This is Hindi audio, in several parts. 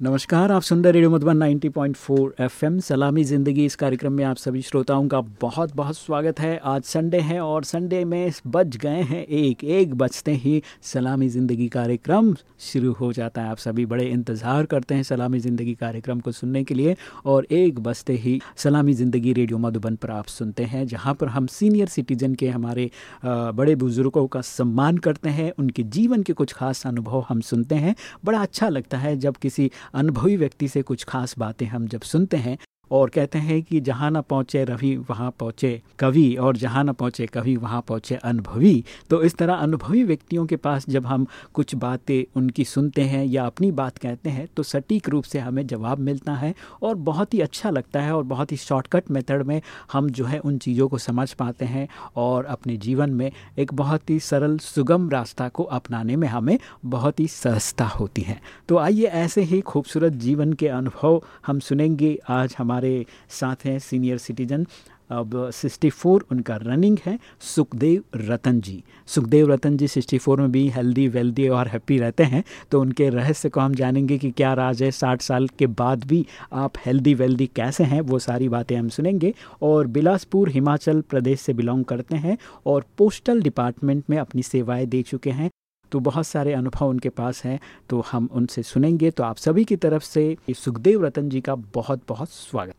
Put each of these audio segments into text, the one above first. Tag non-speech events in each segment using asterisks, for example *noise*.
नमस्कार, आप सुन रहे रेडियो मधुबन 90.4 एफएम। सलामी ज़िंदगी इस कार्यक्रम में आप सभी श्रोताओं का बहुत बहुत स्वागत है। आज संडे है और संडे में बज गए हैं एक एक बजते ही सलामी ज़िंदगी कार्यक्रम शुरू हो जाता है। आप सभी बड़े इंतज़ार करते हैं सलामी ज़िंदगी कार्यक्रम को सुनने के लिए और एक बजते ही सलामी ज़िंदगी रेडियो मधुबन पर आप सुनते हैं, जहाँ पर हम सीनियर सिटीजन के हमारे बड़े बुज़ुर्गों का सम्मान करते हैं। उनके जीवन के कुछ खास अनुभव हम सुनते हैं। बड़ा अच्छा लगता है जब किसी अनुभवी व्यक्ति से कुछ खास बातें हम जब सुनते हैं और कहते हैं कि जहाँ न पहुँचे रवि, वहाँ पहुँचे कवि और जहाँ न पहुँचे कवि, वहाँ पहुँचे अनुभवी। तो इस तरह अनुभवी व्यक्तियों के पास जब हम कुछ बातें उनकी सुनते हैं या अपनी बात कहते हैं तो सटीक रूप से हमें जवाब मिलता है और बहुत ही अच्छा लगता है और बहुत ही शॉर्टकट मेथड में हम जो है उन चीज़ों को समझ पाते हैं और अपने जीवन में एक बहुत ही सरल, सुगम रास्ता को अपनाने में हमें बहुत ही सहजता होती है। तो आइए ऐसे ही खूबसूरत जीवन के अनुभव हम सुनेंगे। आज हमारे हमारे साथ हैं सीनियर सिटीजन। अब 64 उनका रनिंग है, सुखदेव रतन जी। सुखदेव रतन जी 64 में भी हेल्दी, वेल्दी और हैप्पी रहते हैं तो उनके रहस्य को हम जानेंगे कि क्या राज है। 60 साल के बाद भी आप हेल्दी, वेल्दी कैसे हैं, वो सारी बातें हम सुनेंगे। और बिलासपुर, हिमाचल प्रदेश से बिलोंग करते हैं और पोस्टल डिपार्टमेंट में अपनी सेवाएँ दे चुके हैं। तो बहुत सारे अनुभव उनके पास हैं तो हम उनसे सुनेंगे। तो आप सभी की तरफ़ से सुखदेव रतन जी का बहुत बहुत स्वागत।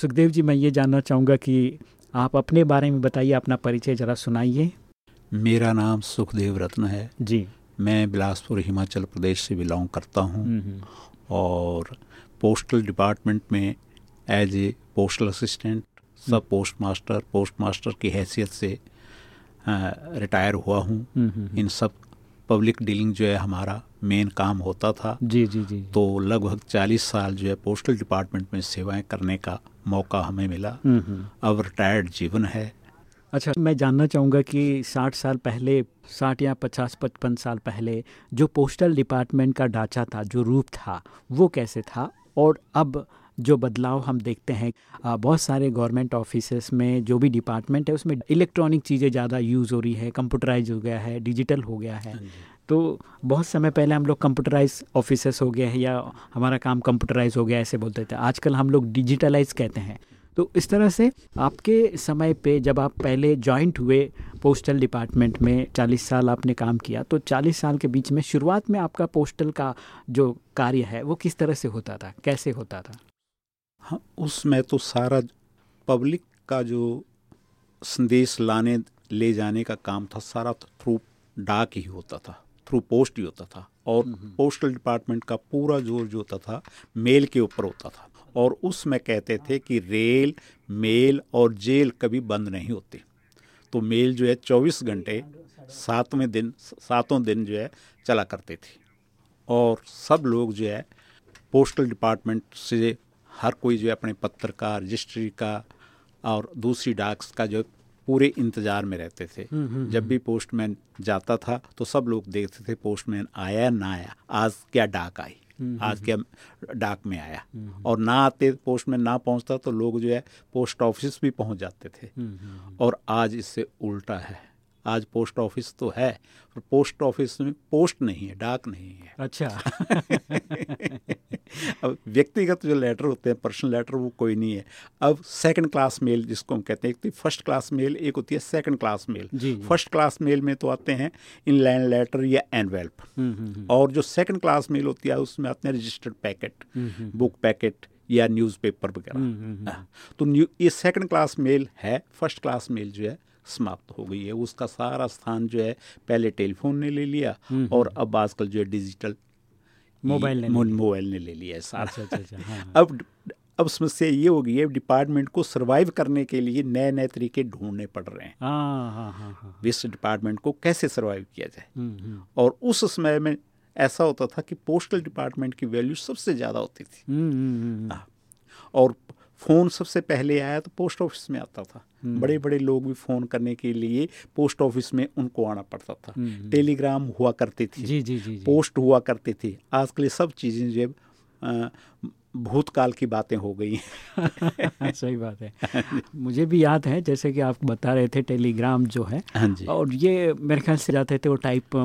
सुखदेव जी मैं ये जानना चाहूँगा कि आप अपने बारे में बताइए अपना परिचय ज़रा सुनाइए। मेरा नाम सुखदेव रत्न है। जी। मैं बिलासपुर हिमाचल प्रदेश से बिलोंग करता हूँ। हम्म, हम्म। और पोस्टल डिपार्टमेंट में as a postal assistant sub post master post master की हैसियत से रिटायर हुआ हूँ। हम्म, हम्म, इन सब पब्लिक डीलिंग जो है हमारा मेन काम होता था। जी जी जी तो लगभग 40 साल जो है पोस्टल डिपार्टमेंट में सेवाएँ करने का मौका हमें मिला। हम्म, हम्म। अब रिटायर्ड जीवन है। अच्छा मैं जानना चाहूँगा कि 60 साल पहले 60 या 50 पचपन साल पहले जो पोस्टल डिपार्टमेंट का ढांचा था जो रूप था वो कैसे था? और अब जो बदलाव हम देखते हैं बहुत सारे गवर्नमेंट ऑफ़िस में जो भी डिपार्टमेंट है उसमें इलेक्ट्रॉनिक चीज़ें ज़्यादा यूज़ हो रही है कंप्यूटराइज हो गया है डिजिटल हो गया है। तो बहुत समय पहले हम लोग कंप्यूटराइज ऑफ़िस हो गए हैं या हमारा काम कंप्यूटराइज हो गया ऐसे बोलते थे। आजकल हम लोग डिजिटलाइज कहते हैं। तो इस तरह से आपके समय पे जब आप पहले जॉइंट हुए पोस्टल डिपार्टमेंट में 40 साल आपने काम किया तो 40 साल के बीच में शुरुआत में आपका पोस्टल का जो कार्य है वो किस तरह से होता था? कैसे होता था? हाँ उसमें तो सारा पब्लिक का जो संदेश लाने ले जाने का काम था सारा थ्रू डाक ही होता था थ्रू पोस्ट ही होता था और पोस्टल डिपार्टमेंट का पूरा ज़ोर जो होता था मेल के ऊपर होता था और उसमें कहते थे कि रेल मेल और जेल कभी बंद नहीं होती। तो मेल जो है चौबीस घंटे सातवें दिन सातों दिन जो है चला करते थे और सब लोग जो है पोस्टल डिपार्टमेंट से हर कोई जो है अपने पत्र का रजिस्ट्री का और दूसरी डाक्स का जो पूरे इंतज़ार में रहते थे। हम्म, हम्म, जब भी पोस्टमैन जाता था तो सब लोग देखते थे पोस्टमैन आया ना आया। आज क्या डाक आई? हम्म, आज क्या डाक में आया? और ना आते पोस्टमैन ना पहुँचता तो लोग जो है पोस्ट ऑफ़िस भी पहुँच जाते थे। और आज इससे उल्टा है। आज पोस्ट ऑफ़िस तो है पर पोस्ट ऑफ़िस में पोस्ट नहीं है डाक नहीं है। अच्छा। *laughs* अब व्यक्तिगत जो लेटर होते हैं पर्सनल लेटर वो कोई नहीं है। अब सेकंड क्लास मेल जिसको हम कहते हैं एक तो फ़र्स्ट क्लास मेल एक होती है second class mail first class mail में तो आते हैं इन लैंड लेटर या एनवेल्प हम्म, और जो सेकंड क्लास मेल होती है उसमें आते हैं रजिस्टर्ड पैकेट बुक पैकेट या न्यूज़पेपर वगैरह। हाँ, तो ये सेकंड क्लास मेल है फ़र्स्ट क्लास मेल जो है समाप्त हो गई है उसका सारा स्थान जो है पहले टेलीफोन ने ले लिया और अब आजकल जो है डिजिटल मोबाइल ने मोबाइल ने ले लिया है सारा अच्छा, अच्छा, अच्छा, हाँ। अब अब समस्या ये हो गई है डिपार्टमेंट को सरवाइव करने के लिए नए नए तरीके ढूँढने पड़ रहे हैं हाँ, हाँ, हाँ, हाँ। इस डिपार्टमेंट को कैसे सरवाइव किया जाए हम्म, हम्म। और उस समय में ऐसा होता था कि पोस्टल डिपार्टमेंट की वैल्यू सबसे ज़्यादा होती थी हम्म, हम्म, हम्म। हाँ। और फ़ोन सबसे पहले आया तो पोस्ट ऑफ़िस में आता था। हम्म। बड़े बड़े लोग भी फ़ोन करने के लिए पोस्ट ऑफ़िस में उनको आना पड़ता था। टेलीग्राम हुआ करते थी। हम्म। जी जी जी जी। पोस्ट हुआ करते थे। आजकल सब चीज़ें जो अ, भूतकाल की बातें हो गई *laughs* सही बात है। मुझे भी याद है जैसे कि आप बता रहे थे टेलीग्राम जो है हाँ जी। और ये मेरे ख्याल से जाते थे वो टाइप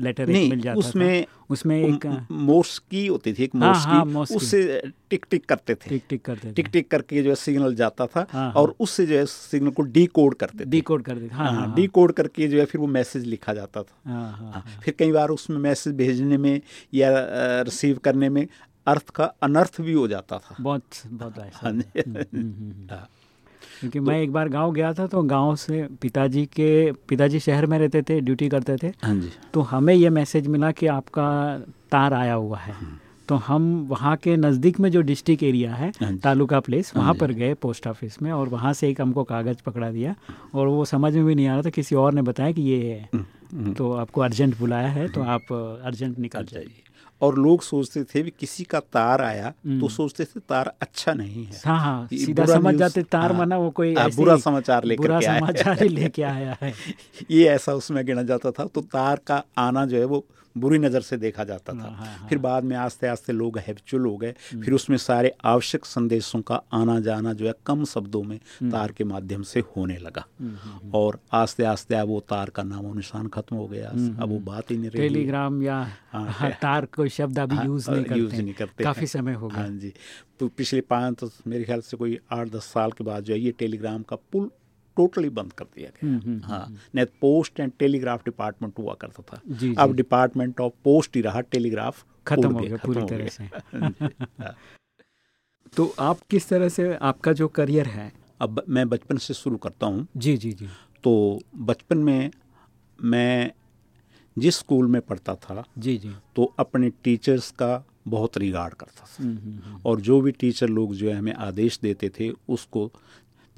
लेटर एक मिल जाता उसमें था। उसमें एक मोर्स की होती थी एक हाँ, मोर्स हाँ, की की। उससे टिक टिक करते थे। टिक टिक करते टिक टिक करके जो है सिग्नल जाता था हाँ, और उससे जो है सिग्नल को डी कोड करते डी कोड करते हाँ हाँ हाँ डी कोड करके जो है फिर वो मैसेज लिखा जाता था। हाँ हाँ हाँ, फिर कई बार उसमें मैसेज भेजने में या रिसीव करने में अर्थ का अनर्थ भी हो जाता था। बहुत बहुत ऐसा हाँ जी। हम्म, क्योंकि मैं एक बार गाँव गया था तो गाँव से पिताजी के पिताजी शहर में रहते थे ड्यूटी करते थे। हाँ जी। तो हमें ये मैसेज मिला कि आपका तार आया हुआ है। तो हम वहाँ के नज़दीक में जो डिस्ट्रिक्ट एरिया है हाँ तालुका प्लेस हाँ वहाँ पर गए पोस्ट ऑफ़िस में और वहाँ से एक हमको कागज़ पकड़ा दिया और वो समझ में भी नहीं आ रहा था किसी और ने बताया कि ये है। हम्म, तो आपको अर्जेंट बुलाया है तो आप अर्जेंट निकल अच्छा जाइए। और लोग सोचते थे भी किसी का तार आया तो हम्म। सोचते थे तार अच्छा नहीं है हाँ हाँ सीधा समझ जाते तार हाँ, माना वो कोई आ, बुरा समाचार लेकर बुरा है। समाचार लेके आया है *laughs* ये ऐसा उसमें गिना जाता था तो तार का आना जो है वो बुरी नज़र से देखा जाता था। हाँ, हाँ, फिर बाद में आस्ते आस्ते लोग हैबिचुअल हो गए। फिर उसमें सारे आवश्यक संदेशों का आना जाना जो है कम शब्दों में तार के माध्यम से होने लगा। और आस्ते आस्ते अब वो तार का नामो निशान खत्म हो गया। अब वो बात ही नहीं रही। टेलीग्राम या हाँ, हाँ, तार कोई शब्द अभी हाँ, यूज़ नहीं करते यूज़ नहीं करते काफ़ी समय हो गया। हाँ जी। तो पिछले पाँच तो मेरे ख्याल से कोई आठ दस साल के बाद जो है ये टेलीग्राम का पुल टोटली बंद कर दिया हम्म, गया हाँ नहीं पोस्ट एंड टेलीग्राफ डिपार्टमेंट हुआ करता था। जी, जी। अब डिपार्टमेंट ऑफ़ पोस्ट ही रहा टेलीग्राफ खत्म हो गया पूरी तरह से। *laughs* हाँ। तो आप किस तरह से आपका जो करियर है? अब मैं बचपन से शुरू करता हूँ। जी जी जी। तो बचपन में मैं जिस स्कूल में पढ़ता था जी जी। तो अपने टीचर्स का बहुत रिगार्ड करता था। हम्म, हम्म, हम्म। और जो भी टीचर लोग जो है हमें आदेश देते थे उसको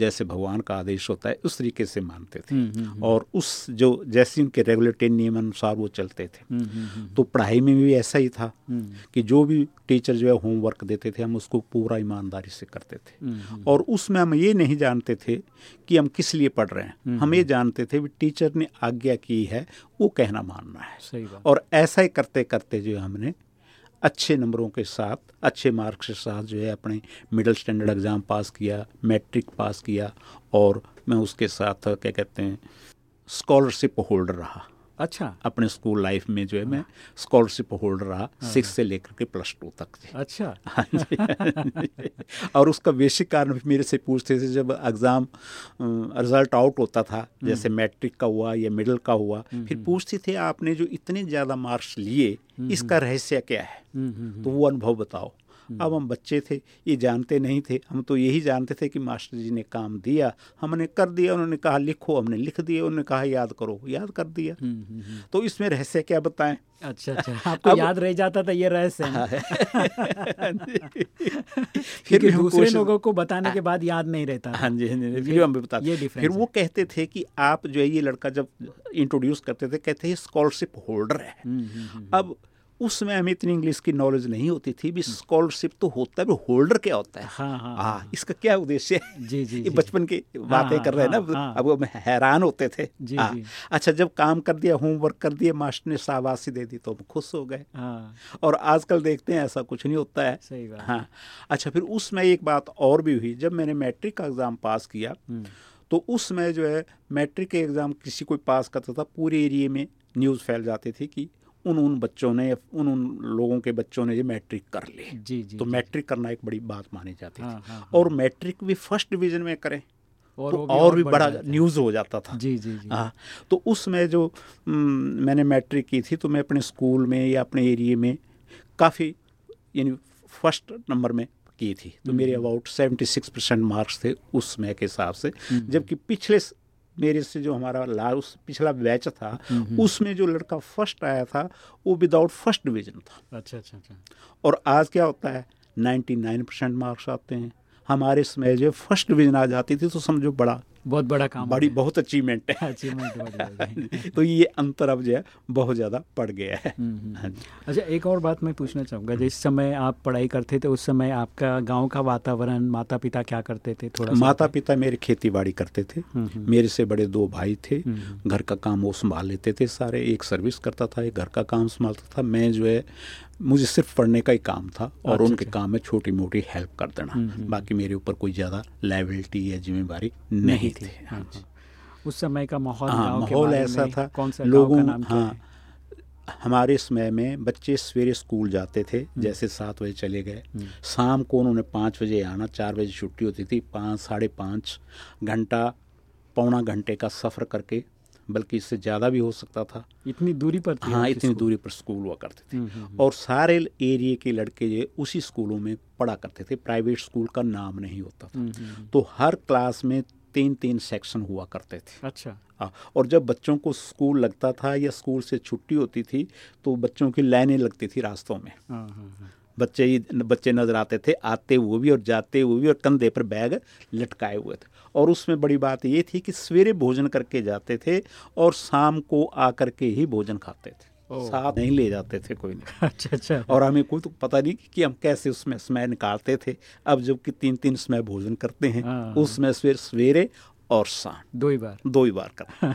जैसे भगवान का आदेश होता है उस तरीके से मानते थे। हम्म, हम्म, और उस जो जैसे उनके रेगुलेटरी नियम अनुसार वो चलते थे। हम्म, हम्म, हम्म, तो पढ़ाई में भी ऐसा ही था हम्म, कि जो भी टीचर जो है होमवर्क देते थे हम उसको पूरा ईमानदारी से करते थे। हम्म, हम्म, और उसमें हम ये नहीं जानते थे कि हम किस लिए पढ़ रहे हैं। हम ये जानते थे कि टीचर ने आज्ञा की है वो कहना मानना है। और ऐसा ही करते करते जो हमने अच्छे नंबरों के साथ, अच्छे मार्क्स के साथ जो है अपने मिडिल स्टैंडर्ड एग्ज़ाम पास किया, मैट्रिक पास किया और मैं उसके साथ, क्या कहते हैं, स्कॉलरशिप होल्डर रहा। अच्छा। अपने स्कूल लाइफ में जो है मैं स्कॉलरशिप होल्डर रहा सिक्स से लेकर के प्लस टू तक। अच्छा। हाँ हाँ। और उसका बेसिक कारण भी मेरे से पूछते थे जब एग्ज़ाम रिज़ल्ट आउट होता था जैसे मैट्रिक का हुआ या मिडिल का हुआ फिर पूछते थे आपने जो इतने ज़्यादा मार्क्स लिए इसका रहस्य क्या है? हम्म, हम्म, हम्म, तो वो अनुभव बताओ। अब हम बच्चे थे ये जानते नहीं थे। हम तो यही जानते थे कि मास्टर जी ने काम दिया हमने कर दिया उन्होंने कहा लिखो हमने लिख दिया उन्होंने कहा याद करो याद कर दिया। हम्म, हम्म, हम्म। तो इसमें रहस्य क्या बताएँ? अच्छा अच्छा। *laughs* आपको अब- याद रह जाता था ये रहस्य। है। *laughs* फिर फिर भी दूसरे लोगों को बताने के बाद याद नहीं रहता हाँ जी हाँ जी फिर हम भी बताते फिर वो कहते थे कि आप जो है ये लड़का जब इंट्रोड्यूस करते थे कहते हैं स्कॉलरशिप होल्डर है। हम्म, हम्म, हम्म। अब उसमें हमें इतनी इंग्लिश की नॉलेज नहीं होती थी भी स्कॉलरशिप तो होता है होल्डर क्या होता है? हाँ हाँ हाँ इसका क्या उद्देश्य है? जी जी ये बचपन की बातें हाँ, कर रहे हैं ना हाँ, हाँ। अब हम हैरान होते थे। जी, हाँ। जी। अच्छा जब काम कर दिया होमवर्क कर दिया मास्टर ने शाबाशी दे दी तो हम खुश हो गए। हाँ। और आजकल देखते हैं ऐसा कुछ नहीं होता है। सही बात हाँ। अच्छा फिर उसमें एक बात और भी हुई जब मैंने मैट्रिक का एग्ज़ाम पास किया हम्म, तो उसमें जो है मैट्रिक के एग्ज़ाम किसी कोई पास करता था पूरे एरिए में न्यूज़ फैल जाती थी कि उन उन बच्चों ने उन उन लोगों के बच्चों ने ये मैट्रिक कर ली। जी जी तो जी। मैट्रिक करना एक बड़ी बात मानी जाती हाँ, थी। हाँ, हाँ। और मैट्रिक भी फ़र्स्ट डिवीज़न में करें और तो वो और भी बड़ा न्यूज़ हो। जाता था। जी जी जी। हाँ तो उसमें जो हम्म, मैंने मैट्रिक की थी तो मैं अपने स्कूल में या अपने एरिए में काफ़ी यानी फ़र्स्ट नंबर में की थी। तो मेरे हम्म। About seventy six percent marks थे उस समय के हिसाब से। जबकि पिछले मेरे से जो हमारा लास्ट पिछला बैच था हम्म, उसमें जो लड़का फ़र्स्ट आया था वो विदाउट फ़र्स्ट डिवीज़न था। अच्छा अच्छा अच्छा। और आज क्या होता है 99 परसेंट मार्क्स आते हैं। हमारे समय जो फ़र्स्ट डिवीज़न आ जाती थी तो समझो बड़ा बहुत बड़ा काम बड़ी बहुत अचीवमेंट है। अचीवमेंट *laughs* तो ये अंतर अब जो है बहुत ज़्यादा पड़ गया है। हम्म, हम्म। हाँ जी। अच्छा एक और बात मैं पूछना चाहूँगा जिस समय आप पढ़ाई करते थे उस समय आपका गाँव का वातावरण माता पिता क्या करते थे? थोड़ा माता पिता मेरे खेती बाड़ी करते थे। हम्म, हम्म। मेरे से बड़े दो भाई थे। हम्म। घर का काम वो संभाल लेते थे सारे। एक सर्विस करता था एक घर का काम संभालता था। मैं जो है मुझे सिर्फ़ पढ़ने का ही काम था और अच्छा, उनके अच्छा। काम में छोटी मोटी हेल्प कर देना हम्म, हम्म। बाकी मेरे ऊपर कोई ज़्यादा लाइबिलिटी या जिम्मेवारी नहीं थी हाँ, हाँ। उस समय का माहौल हाँ माहौल ऐसा था कौन सा लोगों का नाम हाँ हमारे समय में बच्चे सवेरे स्कूल जाते थे जैसे सात बजे चले गए हम्म। शाम को उन्होंने पाँच बजे आना चार बजे छुट्टी होती थी पाँच साढ़े पाँच घंटा पौना घंटे का सफ़र करके बल्कि इससे ज़्यादा भी हो सकता था। इतनी दूरी पर थी हाँ इतनी दूरी पर स्कूल हुआ करते थे। हम्म, हम्म, और सारे एरिए के लड़के जो उसी स्कूलों में पढ़ा करते थे। प्राइवेट स्कूल का नाम नहीं होता था। हम्म, हम्म, हम्म। तो हर क्लास में तीन तीन सेक्शन हुआ करते थे। अच्छा। हाँ, और जब बच्चों को स्कूल लगता था या स्कूल से छुट्टी होती थी तो बच्चों की लाइनें लगती थी रास्तों में। हाँ हाँ। बच्चे ही बच्चे नज़र आते थे आते हुए भी और जाते हुए भी और कंधे पर बैग लटकाए हुए थे। और उसमें बड़ी बात ये थी कि सवेरे भोजन करके जाते थे और शाम को आकर के ही भोजन खाते थे। साथ नहीं ले जाते थे कोई नहीं *laughs* अच्छा अच्छा। और हमें कोई तो पता नहीं कि हम कैसे उसमें समय निकालते थे। अब जबकि तीन तीन समय भोजन करते हैं हाँ। उसमें सवेरे सवेरे और शाम। दो ही बार। दो ही बार कर।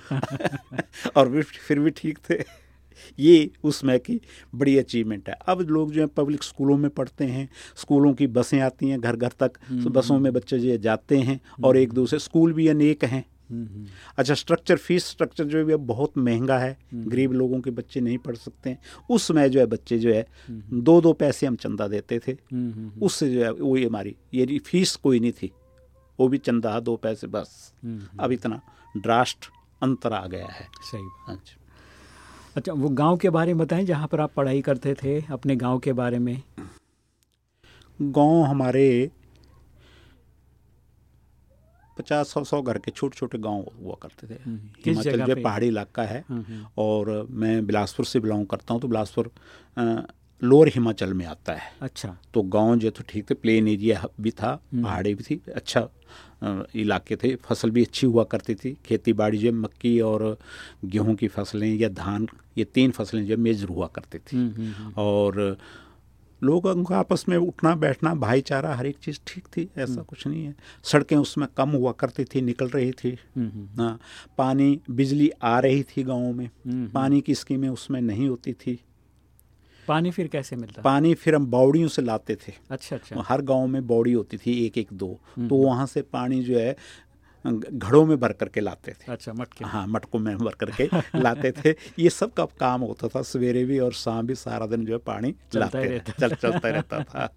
*laughs* *laughs* और भी फिर भी ठीक थे। ये उसमें की बड़ी अचीवमेंट है। अब लोग जो है पब्लिक स्कूलों में पढ़ते हैं स्कूलों की बसें आती हैं घर घर तक तो बसों में बच्चे जो है जाते हैं और एक दूसरे स्कूल भी अनेक हैं। हम्म, हम्म, अच्छा स्ट्रक्चर फ़ीस स्ट्रक्चर जो है बहुत महँगा है। गरीब लोगों के बच्चे नहीं पढ़ सकते हैं। उस समय जो है बच्चे जो है दो दो पैसे हम चंदा देते थे। हम्म, हम्म, उससे जो है वो ये हमारी ये फ़ीस कोई नहीं थी। वो भी चंदा दो पैसे बस। हम्म, अब इतना ड्रास्ट अंतर आ गया है। सही बात। अच्छा वो गाँव के बारे में बताएँ जहाँ पर आप पढ़ाई करते थे अपने गाँव के बारे में। गाँव हमारे पचास सौ सौ घर के छोटे छोटे गाँव हुआ करते थे। हम्म, हिमाचल पहाड़ी इलाका है हम्म, हम्म, और मैं बिलासपुर से बिलोंग करता हूँ तो बिलासपुर लोअर हिमाचल में आता है। अच्छा। तो गाँव जो तो ठीक थे प्लेन एरिया भी था पहाड़ी भी थी अच्छा इलाके थे। फ़सल भी अच्छी हुआ करती थी। खेती बाड़ी जो मक्की और गेहूँ की फ़सलें या धान ये तीन फ़सलें जो मेजर हुआ करती थी। हम्म, हम्म, हम्म, और लोगों का आपस में उठना बैठना भाईचारा हर एक चीज़ ठीक थी ऐसा कुछ नहीं है। सड़कें उसमें कम हुआ करती थी निकल रही थी। हम्म, हम्म, हाँ पानी बिजली आ रही थी गाँव में। हम्म, पानी की स्कीमें उसमें नहीं होती थी। पानी फिर कैसे मिलता? पानी फिर हम बावड़ियों से लाते थे। अच्छा अच्छा। हर गाँव में बौड़ी होती थी एक एक दो। हम्म। तो वहाँ से पानी जो है घड़ों में भर करके लाते थे। अच्छा मटके। हाँ मटकों में भर करके लाते थे। ये सब का काम होता था सवेरे भी और शाम भी सारा दिन जो है पानी चलता लाते रहता चल चलता रहता था।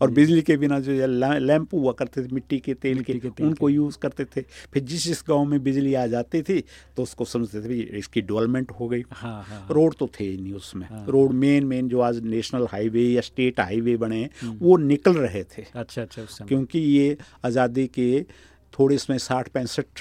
और बिजली के बिना जो है लैंप हुआ करते थे मिट्टी के तेल मिट्टी के, के तेल उनको यूज़ करते थे। फिर जिस जिस गाँव में बिजली आ जाती थी तो उसको समझते थे इसकी डेवलपमेंट हो गई। हाँ हाँ, रोड तो थे ही नहीं उसमें। हाँ। रोड मेन मेन जो आज नेशनल हाईवे या स्टेट हाईवे बने हम्म। वो निकल रहे थे। अच्छा अच्छा क्योंकि ये आज़ादी के थोड़े इसमें साठ पैंसठ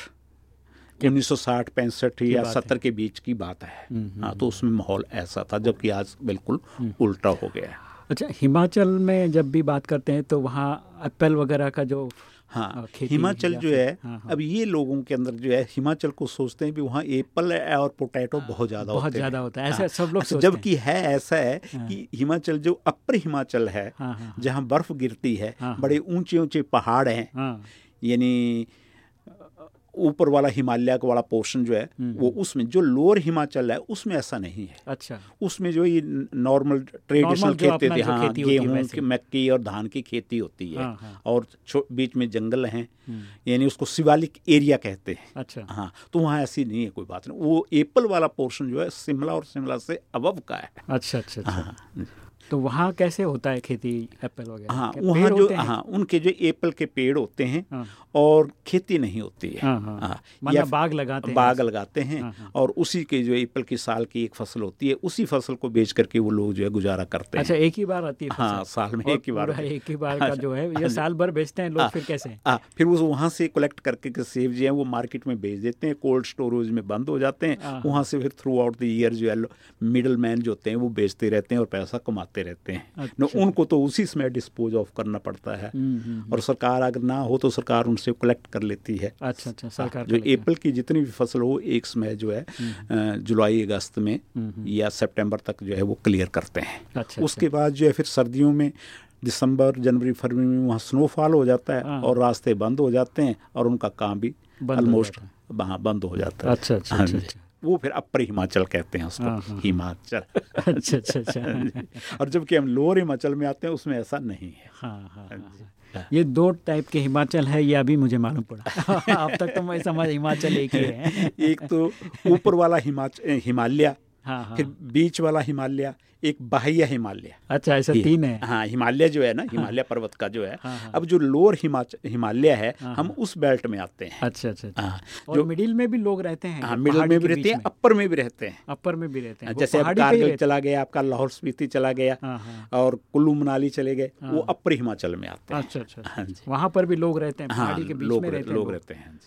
उन्नीस सौ साठ पैंसठ या सत्तर के बीच की बात है। हम्म, हाँ तो उसमें माहौल ऐसा था जबकि आज बिल्कुल उल्टा हो गया है। अच्छा हिमाचल में जब भी बात करते हैं तो वहाँ एप्पल वगैरह का जो हाँ हिमाचल जो है हाँ, हाँ। अब ये लोगों के अंदर जो है हिमाचल को सोचते हैं कि वहाँ एप्पल और पोटैटो बहुत ज़्यादा बहुत होते ज़्यादा होता है ऐसा हाँ, सब लोग अच्छा, हैं। जबकि है ऐसा है कि हिमाचल जो अपर हिमाचल है हाँ हाँ जहाँ बर्फ़ गिरती है हाँ, हाँ। बड़े ऊँचे ऊँचे पहाड़ हैं हाँ। यानी ऊपर वाला हिमालय का वाला पोर्शन जो है हम्म, वो उसमें जो लोअर हिमाचल है उसमें ऐसा नहीं है। अच्छा। उसमें जो ये नॉर्मल ट्रेडिशनल खेती थी हाँ होती है गेहूँ मक्की और धान की खेती होती है। हाँ, हाँ। और बीच में जंगल हैं हम्म, यानी उसको शिवालिक एरिया कहते हैं। अच्छा। हाँ तो वहाँ ऐसी नहीं है कोई बात नहीं। वो एप्पल वाला पोर्शन जो है शिमला और शिमला से अबव का है। अच्छा अच्छा अच्छा। हाँ तो वहाँ कैसे होता है खेती एप्पल वगैरह हाँ वहाँ जो हाँ उनके जो एप्पल के पेड़ होते हैं हाँ, और खेती नहीं होती है हाँ, हाँ। हाँ, या बाग लगाते हैं बाग लगाते हैं हाँ, हाँ। और उसी के जो एप्पल की साल की एक फ़सल होती है उसी फ़सल को बेच करके वो लोग जो है गुजारा करते हैं अच्छा हैं एक ही बार आती है हाँ साल में एक ही बार। एक ही बार का जो है ये साल भर बेचते हैं लोग। फिर कैसे फिर वो वहाँ से कलेक्ट करके सेब जो है वो मार्केट में बेच देते हैं कोल्ड स्टोरेज में बंद हो जाते हाँ। हैं वहाँ से फिर थ्रू आउट द ईयर जो है मिडल मैन जो होते हैं वो बेचते रहते हैं और पैसा कमाते आते रहते हैं अच्छा। उनको तो उसी समय डिस्पोज ऑफ़ करना पड़ता है हम्म, हम्म, हम्म। और सरकार अगर ना हो तो सरकार उनसे कलेक्ट कर लेती है अच्छा अच्छा सरकार जो एप्पल की जितनी भी फ़सल हो एक समय जो है जुलाई अगस्त में या सितंबर तक जो है वो क्लियर करते हैं अच्छा, उसके अच्छा। बाद जो है फिर सर्दियों में दिसंबर जनवरी फरवरी में वहाँ स्नोफॉल हो जाता है हाँ। और रास्ते बंद हो जाते हैं और उनका काम भी ऑलमोस्ट वहाँ बंद हो जाता है अच्छा अच्छा, हाँ अच्छा, अच्छा। वो फिर अपर हिमाचल कहते हैं उसको हाँ, हाँ, हिमाचल। अच्छा अच्छा अच्छा। *laughs* और जबकि हम लोअर हिमाचल में आते हैं उसमें ऐसा नहीं है। हाँ हाँ ये दो टाइप के हिमाचल है ये अभी मुझे मालूम पड़ा। *laughs* अब तक तो मैं समझ हिमाचल एक ही है। *laughs* एक तो ऊपर वाला हिमाचल हिमालय हाँ, हाँ, फिर बीच वाला हिमालय एक बाह्य हिमालय। अच्छा ऐसा तीन है। हाँ हिमालय जो है ना हाँ। हिमालय पर्वत का जो है हाँ, हाँ, अब जो लोअर हिमालय है हाँ, हम हाँ। उस बेल्ट में आते हैं। अच्छा अच्छा, अच्छा। हाँ, जो मिडिल में भी लोग रहते हैं हाँ मिडिल में भी रहते हैं अपर में भी रहते हैं। अपर में भी रहते हैं। जैसे कारगिल चला गया आपका लाहौर स्पीति चला गया हाँ, और कुल्लू मनाली चले गए वो अपर हिमाचल में आते हैं। अच्छा अच्छा वहाँ पर भी लोग रहते हैं लोग रहते हैं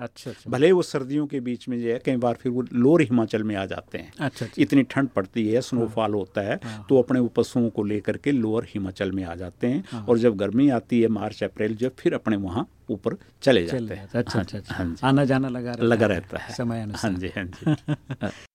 अच्छा अच्छा। भले वो सर्दियों के बीच में जो है कई बार फिर वो लोअर हिमाचल में आ जाते हैं। अच्छा, अच्छा। इतनी ठंड पड़ती है स्नोफॉल हाँ, होता है हाँ, तो अपने पशुओं को लेकर के लोअर हिमाचल में आ जाते हैं हाँ, और जब गर्मी आती है मार्च अप्रैल जब फिर अपने वहाँ ऊपर चले जाते हैं। अच्छा अच्छा, अच्छा। हाँ आना जाना लगा लगा रहता है। समय हाँ जी हाँ जी। *laughs*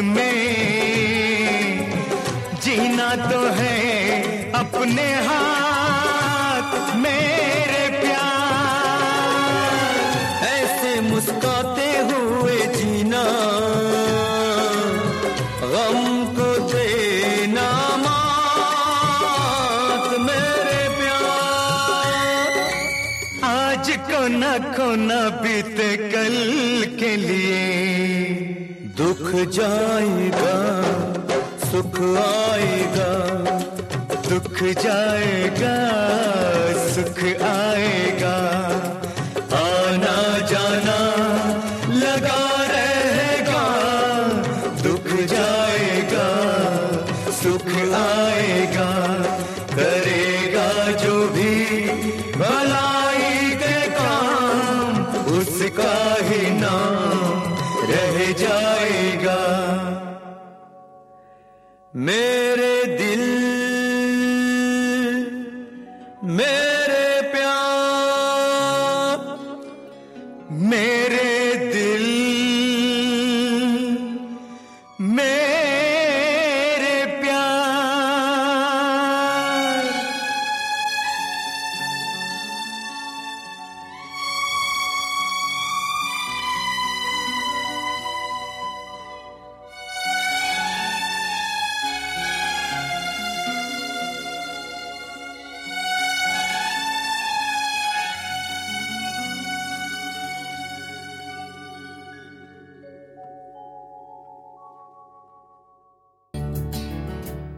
में। जीना तो है अपने हाथ मेरे प्यार। ऐसे मुस्काते हुए जीना, गम को देना मात मेरे प्यार। आज को न को न बीते जाएगा सुख आएगा दुख जाएगा सुख आएगा।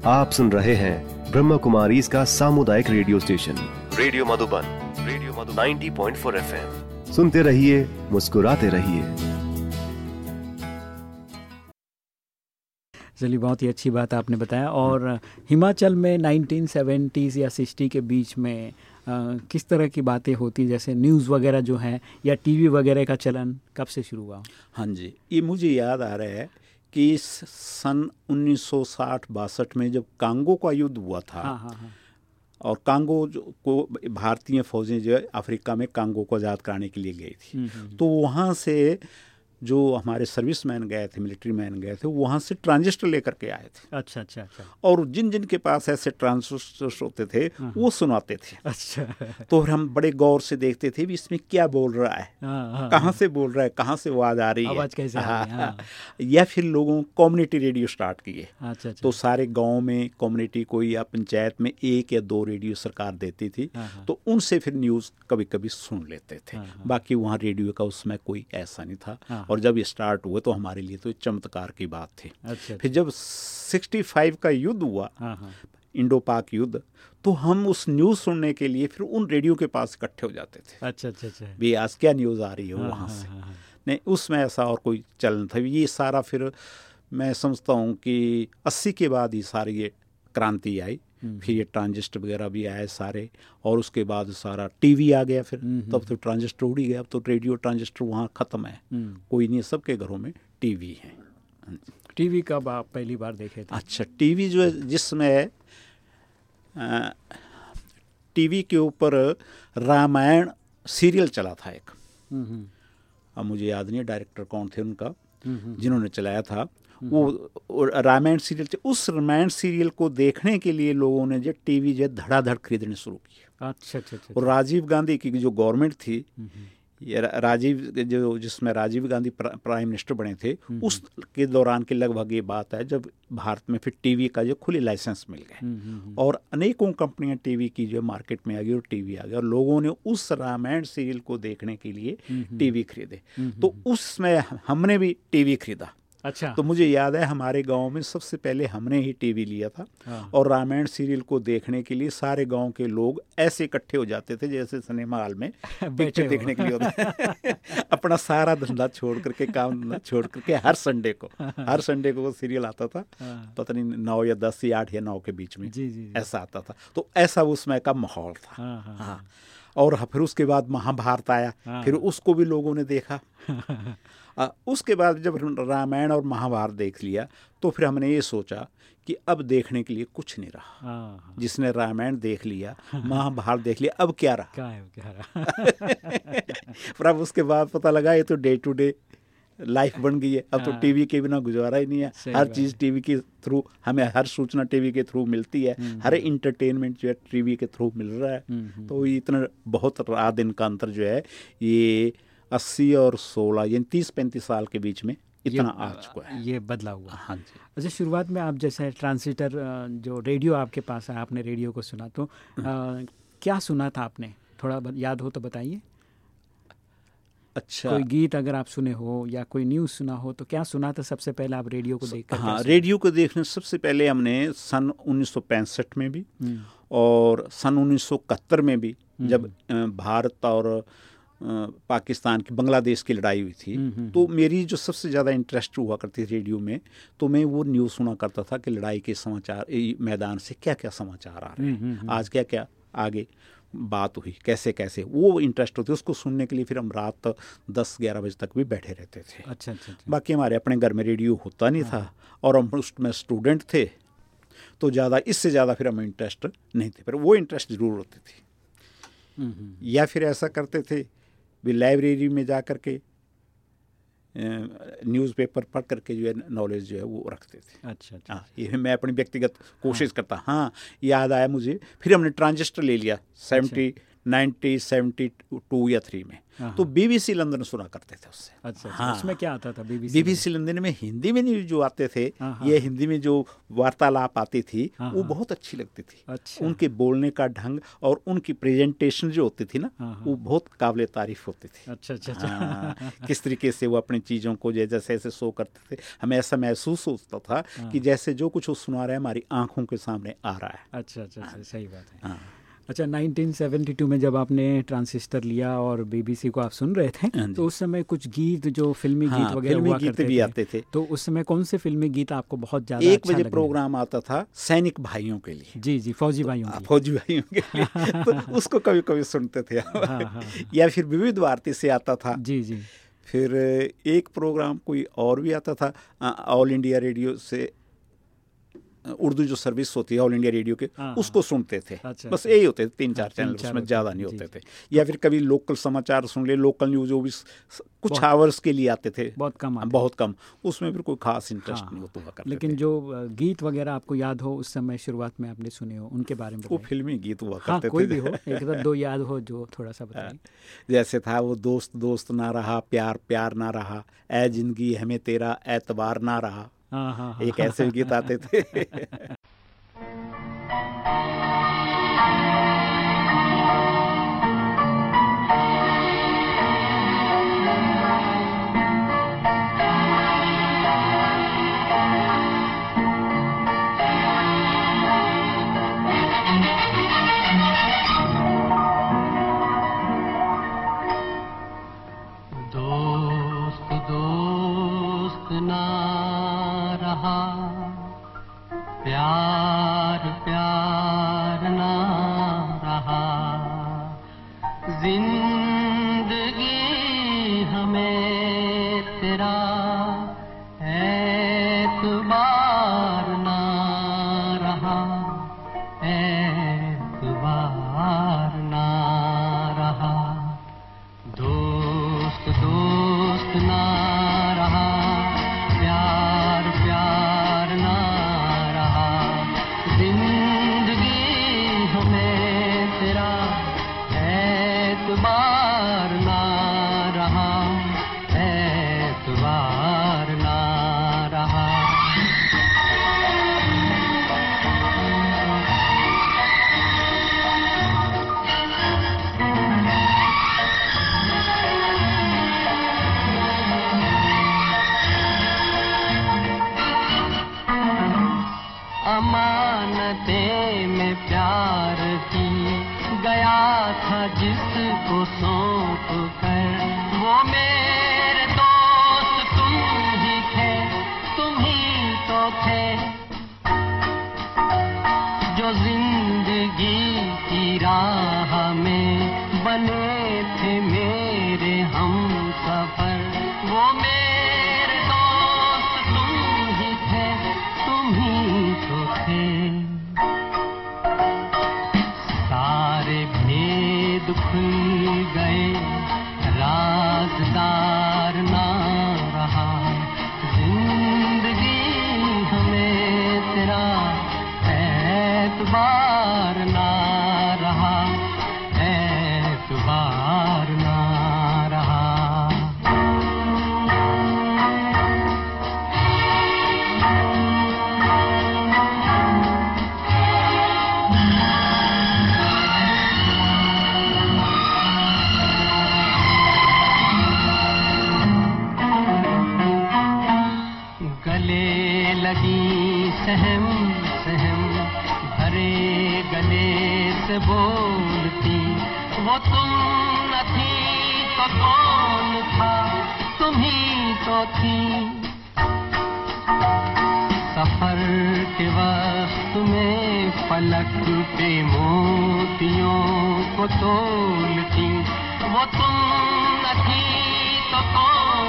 आप सुन रहे हैं ब्रह्म कुमारी इसका सामुदायिक radio station. Radio Madhuban radio Madhu 90.4 FM. सुनते रहिए मुस्कुराते रहिए। चलिए बहुत ही अच्छी बात आपने बताया और हिमाचल में 1970s या 60 के बीच में अ, किस तरह की बातें होती जैसे न्यूज़ वगैरह जो है या टीवी वगैरह का चलन कब से शुरू हुआ? हाँ जी ये मुझे याद आ रहा है कि सन 1960 में जब कांगो का युद्ध हुआ था हाँ हाँ हाँ। और कांगो जो को भारतीय फौजें जो है अफ्रीका में कांगो को आज़ाद कराने के लिए गई थी। तो वहाँ से जो हमारे सर्विस मैन गए थे मिलिट्री मैन गए थे वहाँ से ट्रांजिस्टर लेकर के आए थे। अच्छा अच्छा अच्छा। और जिन जिन के पास ऐसे ट्रांजिस्टर होते थे वो सुनाते थे। अच्छा। तो हम बड़े गौर से देखते थे भी इसमें क्या बोल रहा है। हाँ हाँ। कहाँ से बोल रहा है कहाँ से आवाज़ आ रही है। आवाज़ कैसे आ रही है। या फिर लोगों कम्युनिटी रेडियो स्टार्ट किए। अच्छा अच्छा। तो सारे गाँव में कम्युनिटी को या पंचायत में एक या दो रेडियो सरकार देती थी। तो उनसे फिर न्यूज़ कभी कभी सुन लेते थे। बाकी वहाँ रेडियो का उसमें कोई ऐसा नहीं था। और जब ये स्टार्ट हुए तो हमारे लिए तो ये चमत्कार की बात थी। अच्छा फिर जब 65 का युद्ध हुआ हाँ हाँ। इंडो पाक युद्ध तो हम उस न्यूज़ सुनने के लिए फिर उन रेडियो के पास इकट्ठे हो जाते थे। अच्छा अच्छा अच्छा। भी आज क्या न्यूज़ आ रही है हाँ, वहाँ से। नहीं उसमें ऐसा और कोई चलन था। ये सारा फिर मैं समझता हूँ कि अस्सी के बाद ही सारी ये क्रांति आई। फिर ये ट्रांजिस्टर वगैरह भी आए सारे और उसके बाद सारा टीवी आ गया फिर। तब तो ट्रांजिस्टर उड़ ही गया अब तो रेडियो ट्रांजिस्टर वहाँ ख़त्म है। हम्म। कोई नहीं है सबके घरों में टीवी है। टीवी कब आप पहली बार देखे थे? अच्छा टीवी जो है जिसमें टीवी के ऊपर रामायण सीरियल चला था एक। हम्म, हम्म, अब मुझे याद नहीं डायरेक्टर कौन थे उनका हम्म, हम्म। जिन्होंने चलाया था। वो रामायण सीरियल उस रामायण सीरियल को देखने के लिए लोगों ने जो टीवी जो धड़ाधड़ खरीदने शुरू किए। अच्छा अच्छा अच्छा और राजीव गांधी की जो गवर्नमेंट थी हम्म, ये रा- राजीव जो जिसमें राजीव गांधी प्रा- प्राइम मिनिस्टर बने थे हम्म, उस के दौरान की लगभग ये बात है जब भारत में फिर टीवी का जो खुली लाइसेंस मिल गए। हम्म, हम्म, हम्म। और अनेकों कंपनियाँ टीवी की जो मार्केट में आ गई और टीवी आ गई और लोगों ने उस रामायण सीरियल को देखने के लिए हम्म, टीवी खरीदे। हम्म, तो उसमें हमने भी टीवी खरीदा। अच्छा। तो मुझे याद है हमारे गाँव में सबसे पहले हमने ही टीवी लिया था हाँ। और रामायण सीरियल को देखने के लिए सारे गाँव के लोग ऐसे इकट्ठे हो जाते थे जैसे सिनेमा हॉल में *laughs* पिक्चर देखने के लिए होता *laughs* अपना सारा धंधा छोड़ करके काम धंधा छोड़ करके हर संडे को हर संडे को वो सीरियल आता था। हाँ। पता नहीं नौ या दस या आठ या नौ के बीच में जी जी। ऐसा आता था। तो ऐसा उस समय का माहौल था। हाँ हाँ हाँ। और फिर उसके बाद महाभारत आया। फिर उसको भी लोगों ने देखा। *laughs* उसके बाद जब रामायण और महाभारत देख लिया तो फिर हमने ये सोचा कि अब देखने के लिए कुछ नहीं रहा। हाँ। हाँ। जिसने रामायण देख लिया महाभारत देख लिया अब क्या रहा? क्या क्या रहा? *laughs* पर अब उसके बाद पता लगा ये तो डे टू डे लाइफ बन गई है। अब तो हाँ। टीवी के बिना गुजारा ही नहीं है। हर चीज़ टीवी के थ्रू हमें हर सूचना टीवी के थ्रू मिलती है। हर इंटरटेनमेंट जो है टीवी के थ्रू मिल रहा है। हम्म, हम्म। तो ये इतना बहुत रात दिन का अंतर जो है ये अस्सी और सोलह यानी तीस पैंतीस साल के बीच में इतना आ चुका है। ये बदला हुआ। हाँ जी। अच्छा शुरुआत में आप जैसे ट्रांसलेटर जो रेडियो आपके पास है आपने रेडियो को सुना तो अ, क्या सुना था आपने? थोड़ा याद हो तो बताइए। अच्छा। कोई गीत अगर आप सुने हो या कोई न्यूज़ सुना हो तो क्या सुना था सबसे पहले आप रेडियो को देख हाँ रेडियो को देखने सबसे पहले हमने सन 1965 में भी हम्म, और सन 1971 में भी जब भारत और पाकिस्तान की बांग्लादेश की लड़ाई हुई थी। हम्म, हम्म, तो मेरी जो सबसे ज़्यादा इंटरेस्ट हुआ करती थी रेडियो में तो मैं वो न्यूज़ सुना करता था कि लड़ाई के समाचार मैदान से क्या क्या समाचार आ रहे हम्म, हम्म, हैं आज क्या क्या आगे बात हुई कैसे कैसे वो इंटरेस्ट होती उसको सुनने के लिए फिर हम रात दस ग्यारह बजे तक भी बैठे रहते थे। अच्छा अच्छा अच्छा। बाकी हमारे अपने घर में रेडियो होता नहीं था और हम उसमें स्टूडेंट थे तो ज़्यादा इससे ज़्यादा फिर हम इंटरेस्ट नहीं थे पर वो इंटरेस्ट ज़रूर होती थी। हम्म, हम्म, या फिर ऐसा करते थे भी लाइब्रेरी में जा कर के न्यूज़पेपर पढ़ करके जो है नॉलेज जो है वो रखते थे। अच्छा अच्छा हाँ ये मैं अपनी व्यक्तिगत कोशिश हाँ। करता हाँ याद आया मुझे फिर हमने ट्रांजिस्टर ले लिया सेवेंटी नाइन्टी सेवेंटी टू या थ्री में हाँ, तो बीबीसी लंदन सुना करते थे उससे अच्छा अच्छा हाँ। उसमें क्या आता था बीबीसी बीबीसी लंदन में हिंदी में न्यूज़ जो आते थे हाँ, हाँ। ये हिंदी में जो वार्तालाप आती थी हाँ, वो हाँ। बहुत अच्छी लगती थी अच्छा उनके बोलने का ढंग और उनकी प्रेजेंटेशन जो होती थी ना हाँ, हाँ। वो बहुत काबिल तारीफ़ होती थी अच्छा अच्छा अच्छा हाँ, किस तरीके से वो अपनी चीज़ों को जैसे ऐसे शो करते थे हमें ऐसा महसूस होता था हाँ। कि जैसे जो कुछ वो सुना रहा है हमारी आँखों के सामने आ रहा है अच्छा अच्छा अच्छा सही बात है हाँ। अच्छा 1972 में जब आपने ट्रांसिस्टर लिया और बीबीसी को आप सुन रहे थे हाँ तो उस समय कुछ गीत जो फिल्मी गीत हाँ, वगैरह फिल्मी हुआ गीत करते भी थे आते थे। तो उस समय कौन से फिल्मी गीत आपको बहुत ज़्यादा एक अच्छा बजे प्रोग्राम आता था सैनिक भाइयों के लिए। जी जी फौजी भाइयों हाँ, फौजी भाइयों के लिए। *laughs* तो उसको कभी कभी सुनते थे। हाँ। या फिर विविध भारती से आता था। जी जी। फिर एक प्रोग्राम कोई और भी आता था ऑल इंडिया रेडियो से उर्दू जो सर्विस होती है ऑल इंडिया रेडियो के उसको सुनते थे। अच्छा, बस अच्छा। यही होते थे तीन चार हाँ, चैनल उसमें ज़्यादा नहीं होते थे। या फिर कभी लोकल समाचार सुन ले लोकल न्यूज़ वो भी कुछ आवर्स के लिए आते थे। बहुत कम हाँ, आते बहुत कम। उसमें फिर कोई खास इंटरेस्ट हाँ, नहीं होता हुआ लेकिन जो गीत वगैरह आपको याद हो उस समय शुरुआत में आपने सुने हो उनके बारे में वो फिल्मी गीत हुआ करते कोई थे। भी हो एक दो याद हो जो थोड़ा सा बताइए। जैसे था वो दोस्त दोस्त ना रहा प्यार प्यार ना रहा ए ज़िंदगी हमें तेरा एतबार ना रहा। एक ऐसे भी गीत आते थे। *laughs* Ah. कौन था? तुम्ही तो थी। सफ़र के वक्त में पलक पे मोतियों को तोलती। वो तुम न थी तो कौन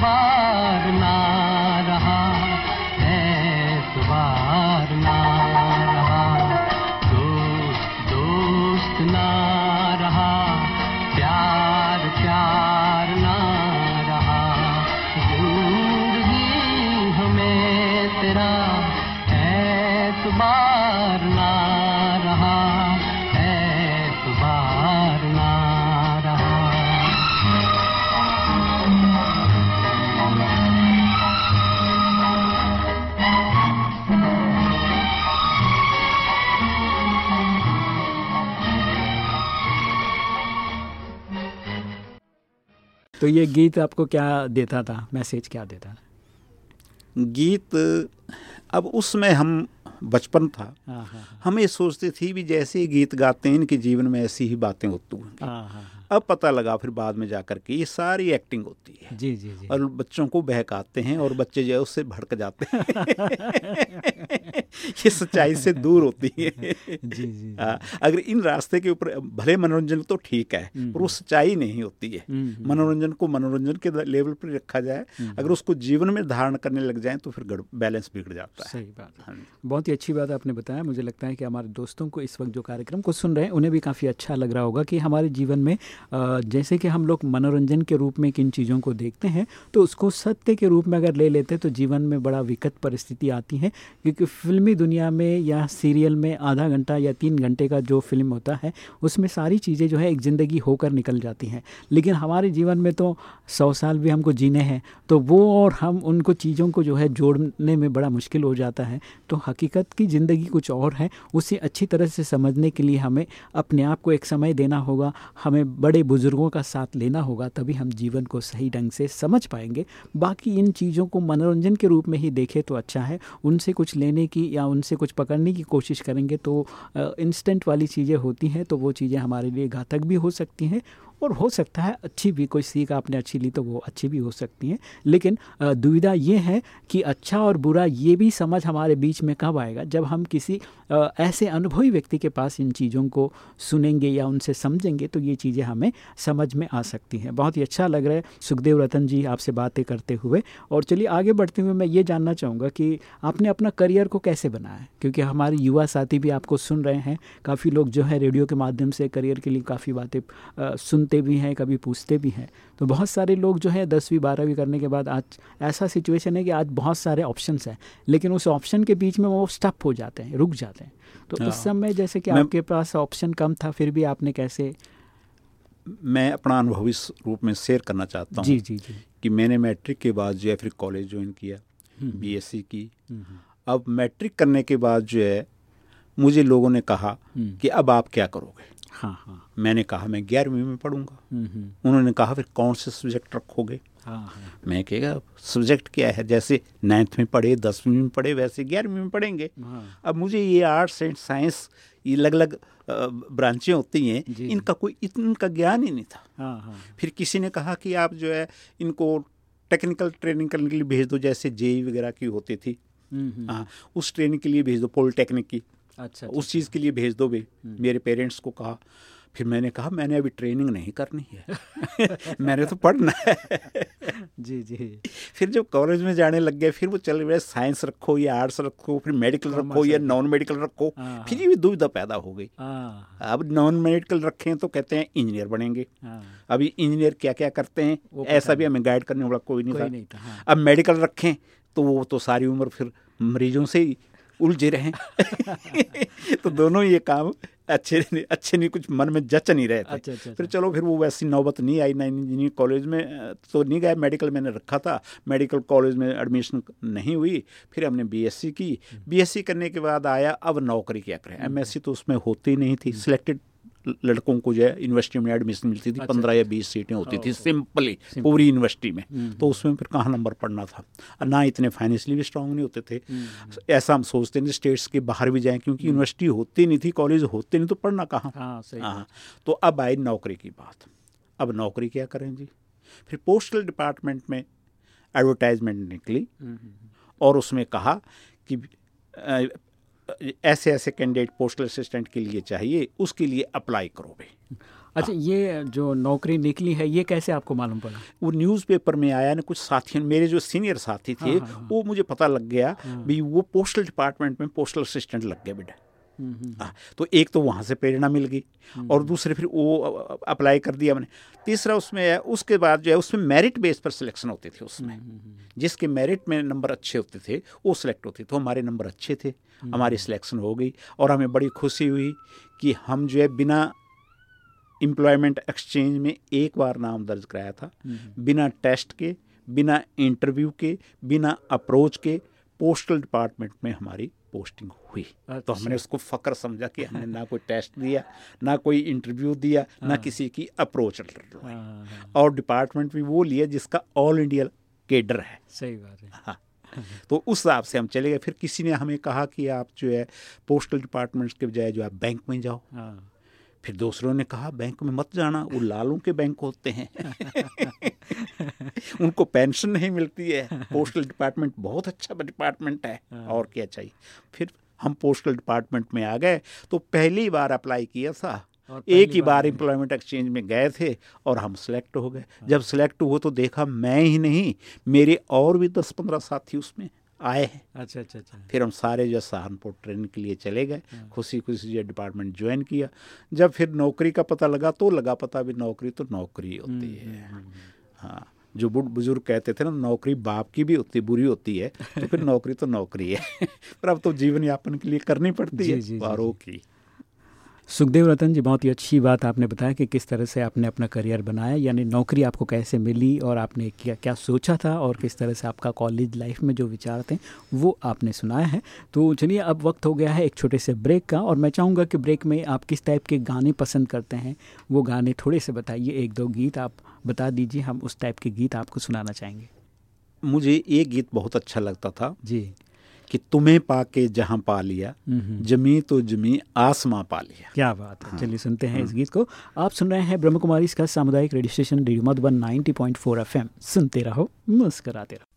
एतबार ये गीत आपको क्या देता था? मैसेज क्या देता था? गीत अब उसमें हम बचपन था। हाँ हाँ हाँ। हम ये सोचते थे भी जैसे गीत गाते हैं इनके जीवन में ऐसी ही बातें होती होंगी हाँ। अब पता लगा फिर बाद में जाकर के ये सारी एक्टिंग होती है। जी जी जी। और बच्चों को बहकाते हैं और बच्चे जो है उससे भड़क जाते हैं। *laughs* ये सच्चाई से दूर होती है। *laughs* जी जी हाँ, अगर इन रास्ते के ऊपर भले मनोरंजन तो ठीक है पर वो सच्चाई नहीं होती है। हम्म, मनोरंजन को मनोरंजन के लेवल पर रखा जाए। अगर उसको जीवन में धारण करने लग जाए तो फिर बैलेंस बिगड़ जाता है। सही बात हाँ। बहुत ही अच्छी बात आपने बताया। मुझे लगता है कि हमारे दोस्तों को इस वक्त जो कार्यक्रम को सुन रहे हैं उन्हें भी काफ़ी अच्छा लग रहा होगा कि हमारे जीवन में जैसे कि हम लोग मनोरंजन के रूप में किन चीज़ों को देखते हैं तो उसको सत्य के रूप में अगर ले लेते तो जीवन में बड़ा विकट परिस्थिति आती है। क्योंकि फिल्मी दुनिया में या सीरियल में आधा घंटा या तीन घंटे का जो फ़िल्म होता है, उसमें सारी चीज़ें जो है एक ज़िंदगी होकर निकल जाती हैं। लेकिन हमारे जीवन में तो सौ साल भी हमको जीने हैं तो वो और हम उनको चीज़ों को जो है जोड़ने में बड़ा मुश्किल हो जाता है। तो हकीकत की ज़िंदगी कुछ और है, उसे अच्छी तरह से समझने के लिए हमें अपने आप को एक समय देना होगा, हमें बड़े बुज़ुर्गों का साथ लेना होगा, तभी हम जीवन को सही ढंग से समझ पाएँगे। बाकी इन चीज़ों को मनोरंजन के रूप में ही देखें तो अच्छा है। उनसे कुछ लेने की या उनसे कुछ पकड़ने की कोशिश करेंगे तो इंस्टेंट वाली चीज़ें होती हैं तो वो चीज़ें हमारे लिए घातक भी हो सकती हैं। और हो सकता है अच्छी भी कोई सीख आपने अच्छी ली तो वो अच्छी भी हो सकती हैं। लेकिन दुविधा ये है कि अच्छा और बुरा ये भी समझ हमारे बीच में कब आएगा? जब हम किसी ऐसे अनुभवी व्यक्ति के पास इन चीज़ों को सुनेंगे या उनसे समझेंगे तो ये चीज़ें हमें समझ में आ सकती हैं। बहुत ही अच्छा लग रहा है सुखदेव रतन जी आपसे बातें करते हुए। और चलिए आगे बढ़ते हुए मैं ये जानना चाहूँगा कि आपने अपना करियर को कैसे बनाया क्योंकि हमारे युवा साथी भी आपको सुन रहे हैं। काफ़ी लोग जो है रेडियो के माध्यम से करियर के लिए काफ़ी बातें अ, सुनते भी हैं कभी पूछते भी हैं। तो बहुत सारे लोग जो है दसवीं बारहवीं करने के बाद आज ऐसा सिचुएशन है कि आज बहुत सारे ऑप्शंस हैं। लेकिन उस ऑप्शन के बीच में वो स्टप हो जाते हैं रुक जाते हैं। तो हाँ। उस समय जैसे कि आपके पास ऑप्शन कम था फिर भी आपने कैसे मैं अपना अनुभव इस रूप में शेयर करना चाहता हूँ जी जी। जी कि मैंने मैट्रिक के बाद जो है फिर कॉलेज ज्वाइन किया हम्म। बीएससी की। अब मैट्रिक करने के बाद जो है मुझे लोगों ने कहा हम्म। कि अब आप क्या करोगे? हाँ हाँ। मैंने कहा मैं ग्यारहवीं में पढ़ूँगा। हम्म, हम्म, उन्होंने कहा फिर कौन से सब्जेक्ट रखोगे? हाँ हाँ। मैं कहेगा सब्जेक्ट क्या है? जैसे नाइन्थ में पढ़े दसवीं में पढ़े वैसे ग्यारहवीं में पढ़ेंगे। हाँ। अब मुझे ये आर्ट्स एंड साइंस ये अलग अलग ब्रांचें होती हैं। इनका कोई इनका ज्ञान ही नहीं था। हाँ हाँ। फिर किसी ने कहा कि आप जो है इनको टेक्निकल ट्रेनिंग करने के लिए भेज दो जैसे जेई वगैरह की होती थी। हम्म, हाँ उस ट्रेनिंग के लिए भेज दो पॉलिटेक्निक की। अच्छा उस चीज़ के लिए भेज दो भी मेरे पेरेंट्स को कहा। फिर मैंने कहा मैंने अभी ट्रेनिंग नहीं करनी है। *laughs* *laughs* मैंने तो पढ़ना है। *laughs* जी जी। फिर जब कॉलेज में जाने लग गए फिर वो चल रहे साइंस रखो या आर्ट्स रखो फिर मेडिकल रखो या नॉन मेडिकल रखो हाँ, फिर ये भी दुविधा पैदा हो गई। हाँ। अब नॉन मेडिकल रखें तो कहते हैं इंजीनियर बनेंगे। हाँ। अभी इंजीनियर क्या क्या करते हैं ऐसा भी हमें गाइड करने वाला कोई नहीं था। हाँ। अब मेडिकल रखें तो वो तो सारी उम्र फिर मरीजों से ही उलझे रहे। *laughs* तो दोनों ये काम अच्छे नहीं अच्छे नहीं कुछ मन में जच नहीं रहे थे। अच्छा, अच्छा, फिर अच्छा। चलो फिर वो वैसी नौबत नहीं आई ना इंजीनियरिंग कॉलेज में तो नहीं गया मेडिकल मैंने रखा था। मेडिकल कॉलेज में एडमिशन नहीं हुई। फिर हमने बीएससी की। हम्म। बीएससी करने के बाद आया अब नौकरी क्या करें। एमएससी तो उसमें होती नहीं थी। सिलेक्टेड लड़कों को जो है यूनिवर्सिटी में एडमिशन मिलती थी अच्छा, पंद्रह या बीस सीटें होती थी सिंपली पूरी यूनिवर्सिटी में। हम्म, तो उसमें फिर कहाँ नंबर पढ़ना था? ना इतने फाइनेंशियली भी स्ट्रांग नहीं होते थे। हम्म, ऐसा हम सोचते नहीं स्टेट्स के बाहर भी जाएँ क्योंकि यूनिवर्सिटी होती नहीं थी कॉलेज होते नहीं तो पढ़ना कहाँ? हाँ हाँ। तो अब आई नौकरी की बात। अब नौकरी क्या करें जी? फिर पोस्टल डिपार्टमेंट में एडवर्टाइजमेंट निकली। हम्म, हम्म, और उसमें कहा कि ऐसे ऐसे कैंडिडेट पोस्टल असिस्टेंट के लिए चाहिए उसके लिए अप्लाई करो भाई अच्छा ये जो नौकरी निकली है ये कैसे आपको मालूम पड़ा वो न्यूज़पेपर में आया ना कुछ साथियों मेरे जो सीनियर साथी थे हाँ, हाँ, हाँ। वो मुझे पता लग गया हाँ। भी वो पोस्टल डिपार्टमेंट में पोस्टल असिस्टेंट लग गया बेटा तो एक तो वहाँ से प्रेरणा मिल गई और दूसरे फिर वो अप्लाई कर दिया मैंने। तीसरा उसमें है उसके बाद जो है उसमें मेरिट बेस पर सिलेक्शन होती थी उसमें। जिसके मेरिट में नंबर अच्छे होते थे वो सिलेक्ट होते तो हमारे नंबर अच्छे थे हमारी सिलेक्शन हो गई और हमें बड़ी खुशी हुई कि हम जो है बिना एम्प्लॉयमेंट एक्सचेंज में एक बार नाम दर्ज कराया था। बिना टेस्ट के बिना इंटरव्यू के बिना अप्रोच के पोस्टल डिपार्टमेंट में हमारी पोस्टिंग हुई। अच्छा। तो। हमने उसको फ़क्र समझा कि हमने ना कोई टेस्ट दिया ना कोई इंटरव्यू दिया ना किसी की अप्रोच हाँ, हाँ, और डिपार्टमेंट भी वो लिया जिसका ऑल इंडिया केडर है। सही बात है। हाँ। तो उस हिसाब से हम चले गए। फिर किसी ने हमें कहा कि आप जो है पोस्टल डिपार्टमेंट्स के बजाय जो है बैंक में जाओ। हाँ। फिर दूसरों ने कहा बैंक में मत जाना वो लालों के बैंक होते हैं. *laughs* उनको पेंशन नहीं मिलती है। पोस्टल डिपार्टमेंट बहुत अच्छा डिपार्टमेंट है। और क्या चाहिए? फिर हम पोस्टल डिपार्टमेंट में आ गए तो पहली बार अप्लाई किया था। एक ही बार एम्प्लॉयमेंट एक्सचेंज में गए थे और हम सिलेक्ट हो गए। जब सिलेक्ट हुए तो देखा मैं ही नहीं मेरे और भी दस पंद्रह साथी उसमें। आए हैं। अच्छा अच्छा अच्छा। फिर हम सारे जो सहारनपुर ट्रेन के लिए चले गए। खुशी खुशी जो डिपार्टमेंट ज्वाइन किया। जब फिर नौकरी का पता लगा तो लगा पता भी नौकरी तो नौकरी होती है। हाँ जो बुढ़ बुज़ुर्ग कहते थे ना नौकरी बाप की भी होती बुरी होती है तो फिर *laughs* नौकरी तो नौकरी है। *laughs* पर अब तो जीवन यापन के लिए करनी पड़ती जी, है जी, जी, की। सुखदेव रतन जी बहुत ही अच्छी बात आपने बताया कि किस तरह से आपने अपना करियर बनाया यानी नौकरी आपको कैसे मिली और आपने क्या क्या सोचा था और किस तरह से आपका कॉलेज लाइफ में जो विचार थे वो आपने सुनाया है। तो चलिए अब वक्त हो गया है एक छोटे से ब्रेक का और मैं चाहूँगा कि ब्रेक में आप किस टाइप के गाने पसंद करते हैं वो गाने थोड़े से बताइए एक दो गीत आप बता दीजिए हम उस टाइप के गीत आपको सुनाना चाहेंगे। मुझे एक गीत बहुत अच्छा लगता था। जी। कि तुम्हें पाके जहाँ पा लिया जमी तो जमी आसमां पा लिया। क्या बात है। हाँ। चलिए सुनते हैं इस गीत को। आप सुन रहे हैं ब्रह्म कुमारी इसका सामुदायिक radio station radio Madhuban 90.4 FM. सुनते रहो मुस्कराते रहो।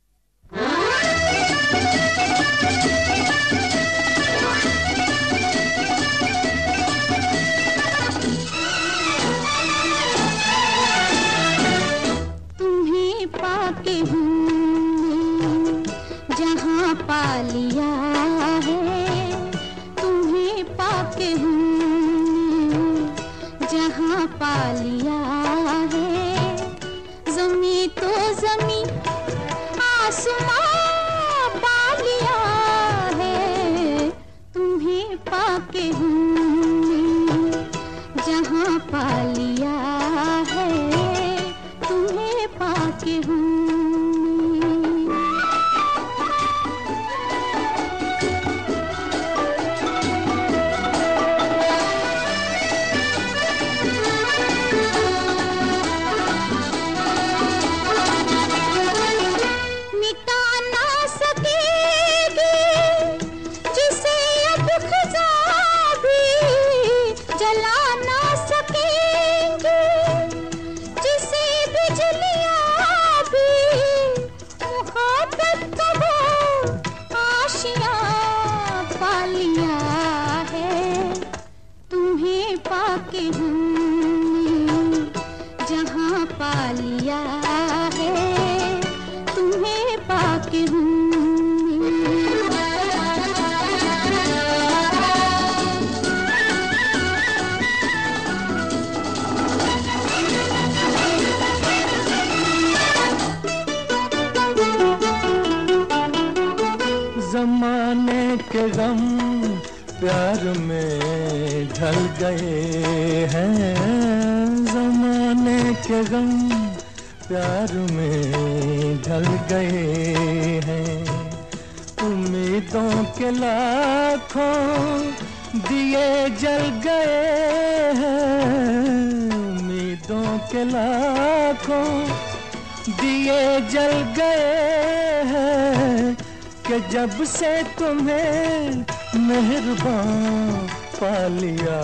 जब से तुम्हें मेहरबान पा लिया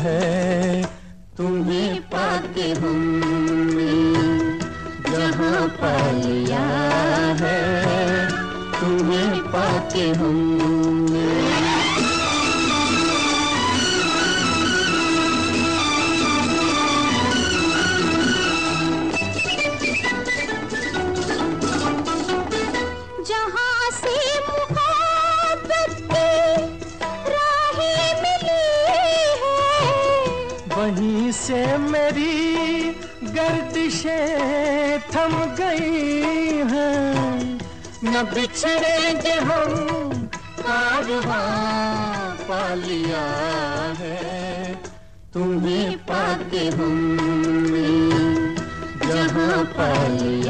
है, तुम्हें पाके हम जहाँ पा लिया है, तुम्हें पाके हम बिछड़ेंगे हम। कारवा पा है। तुम्हें पाते हमने जहाँ पा लिया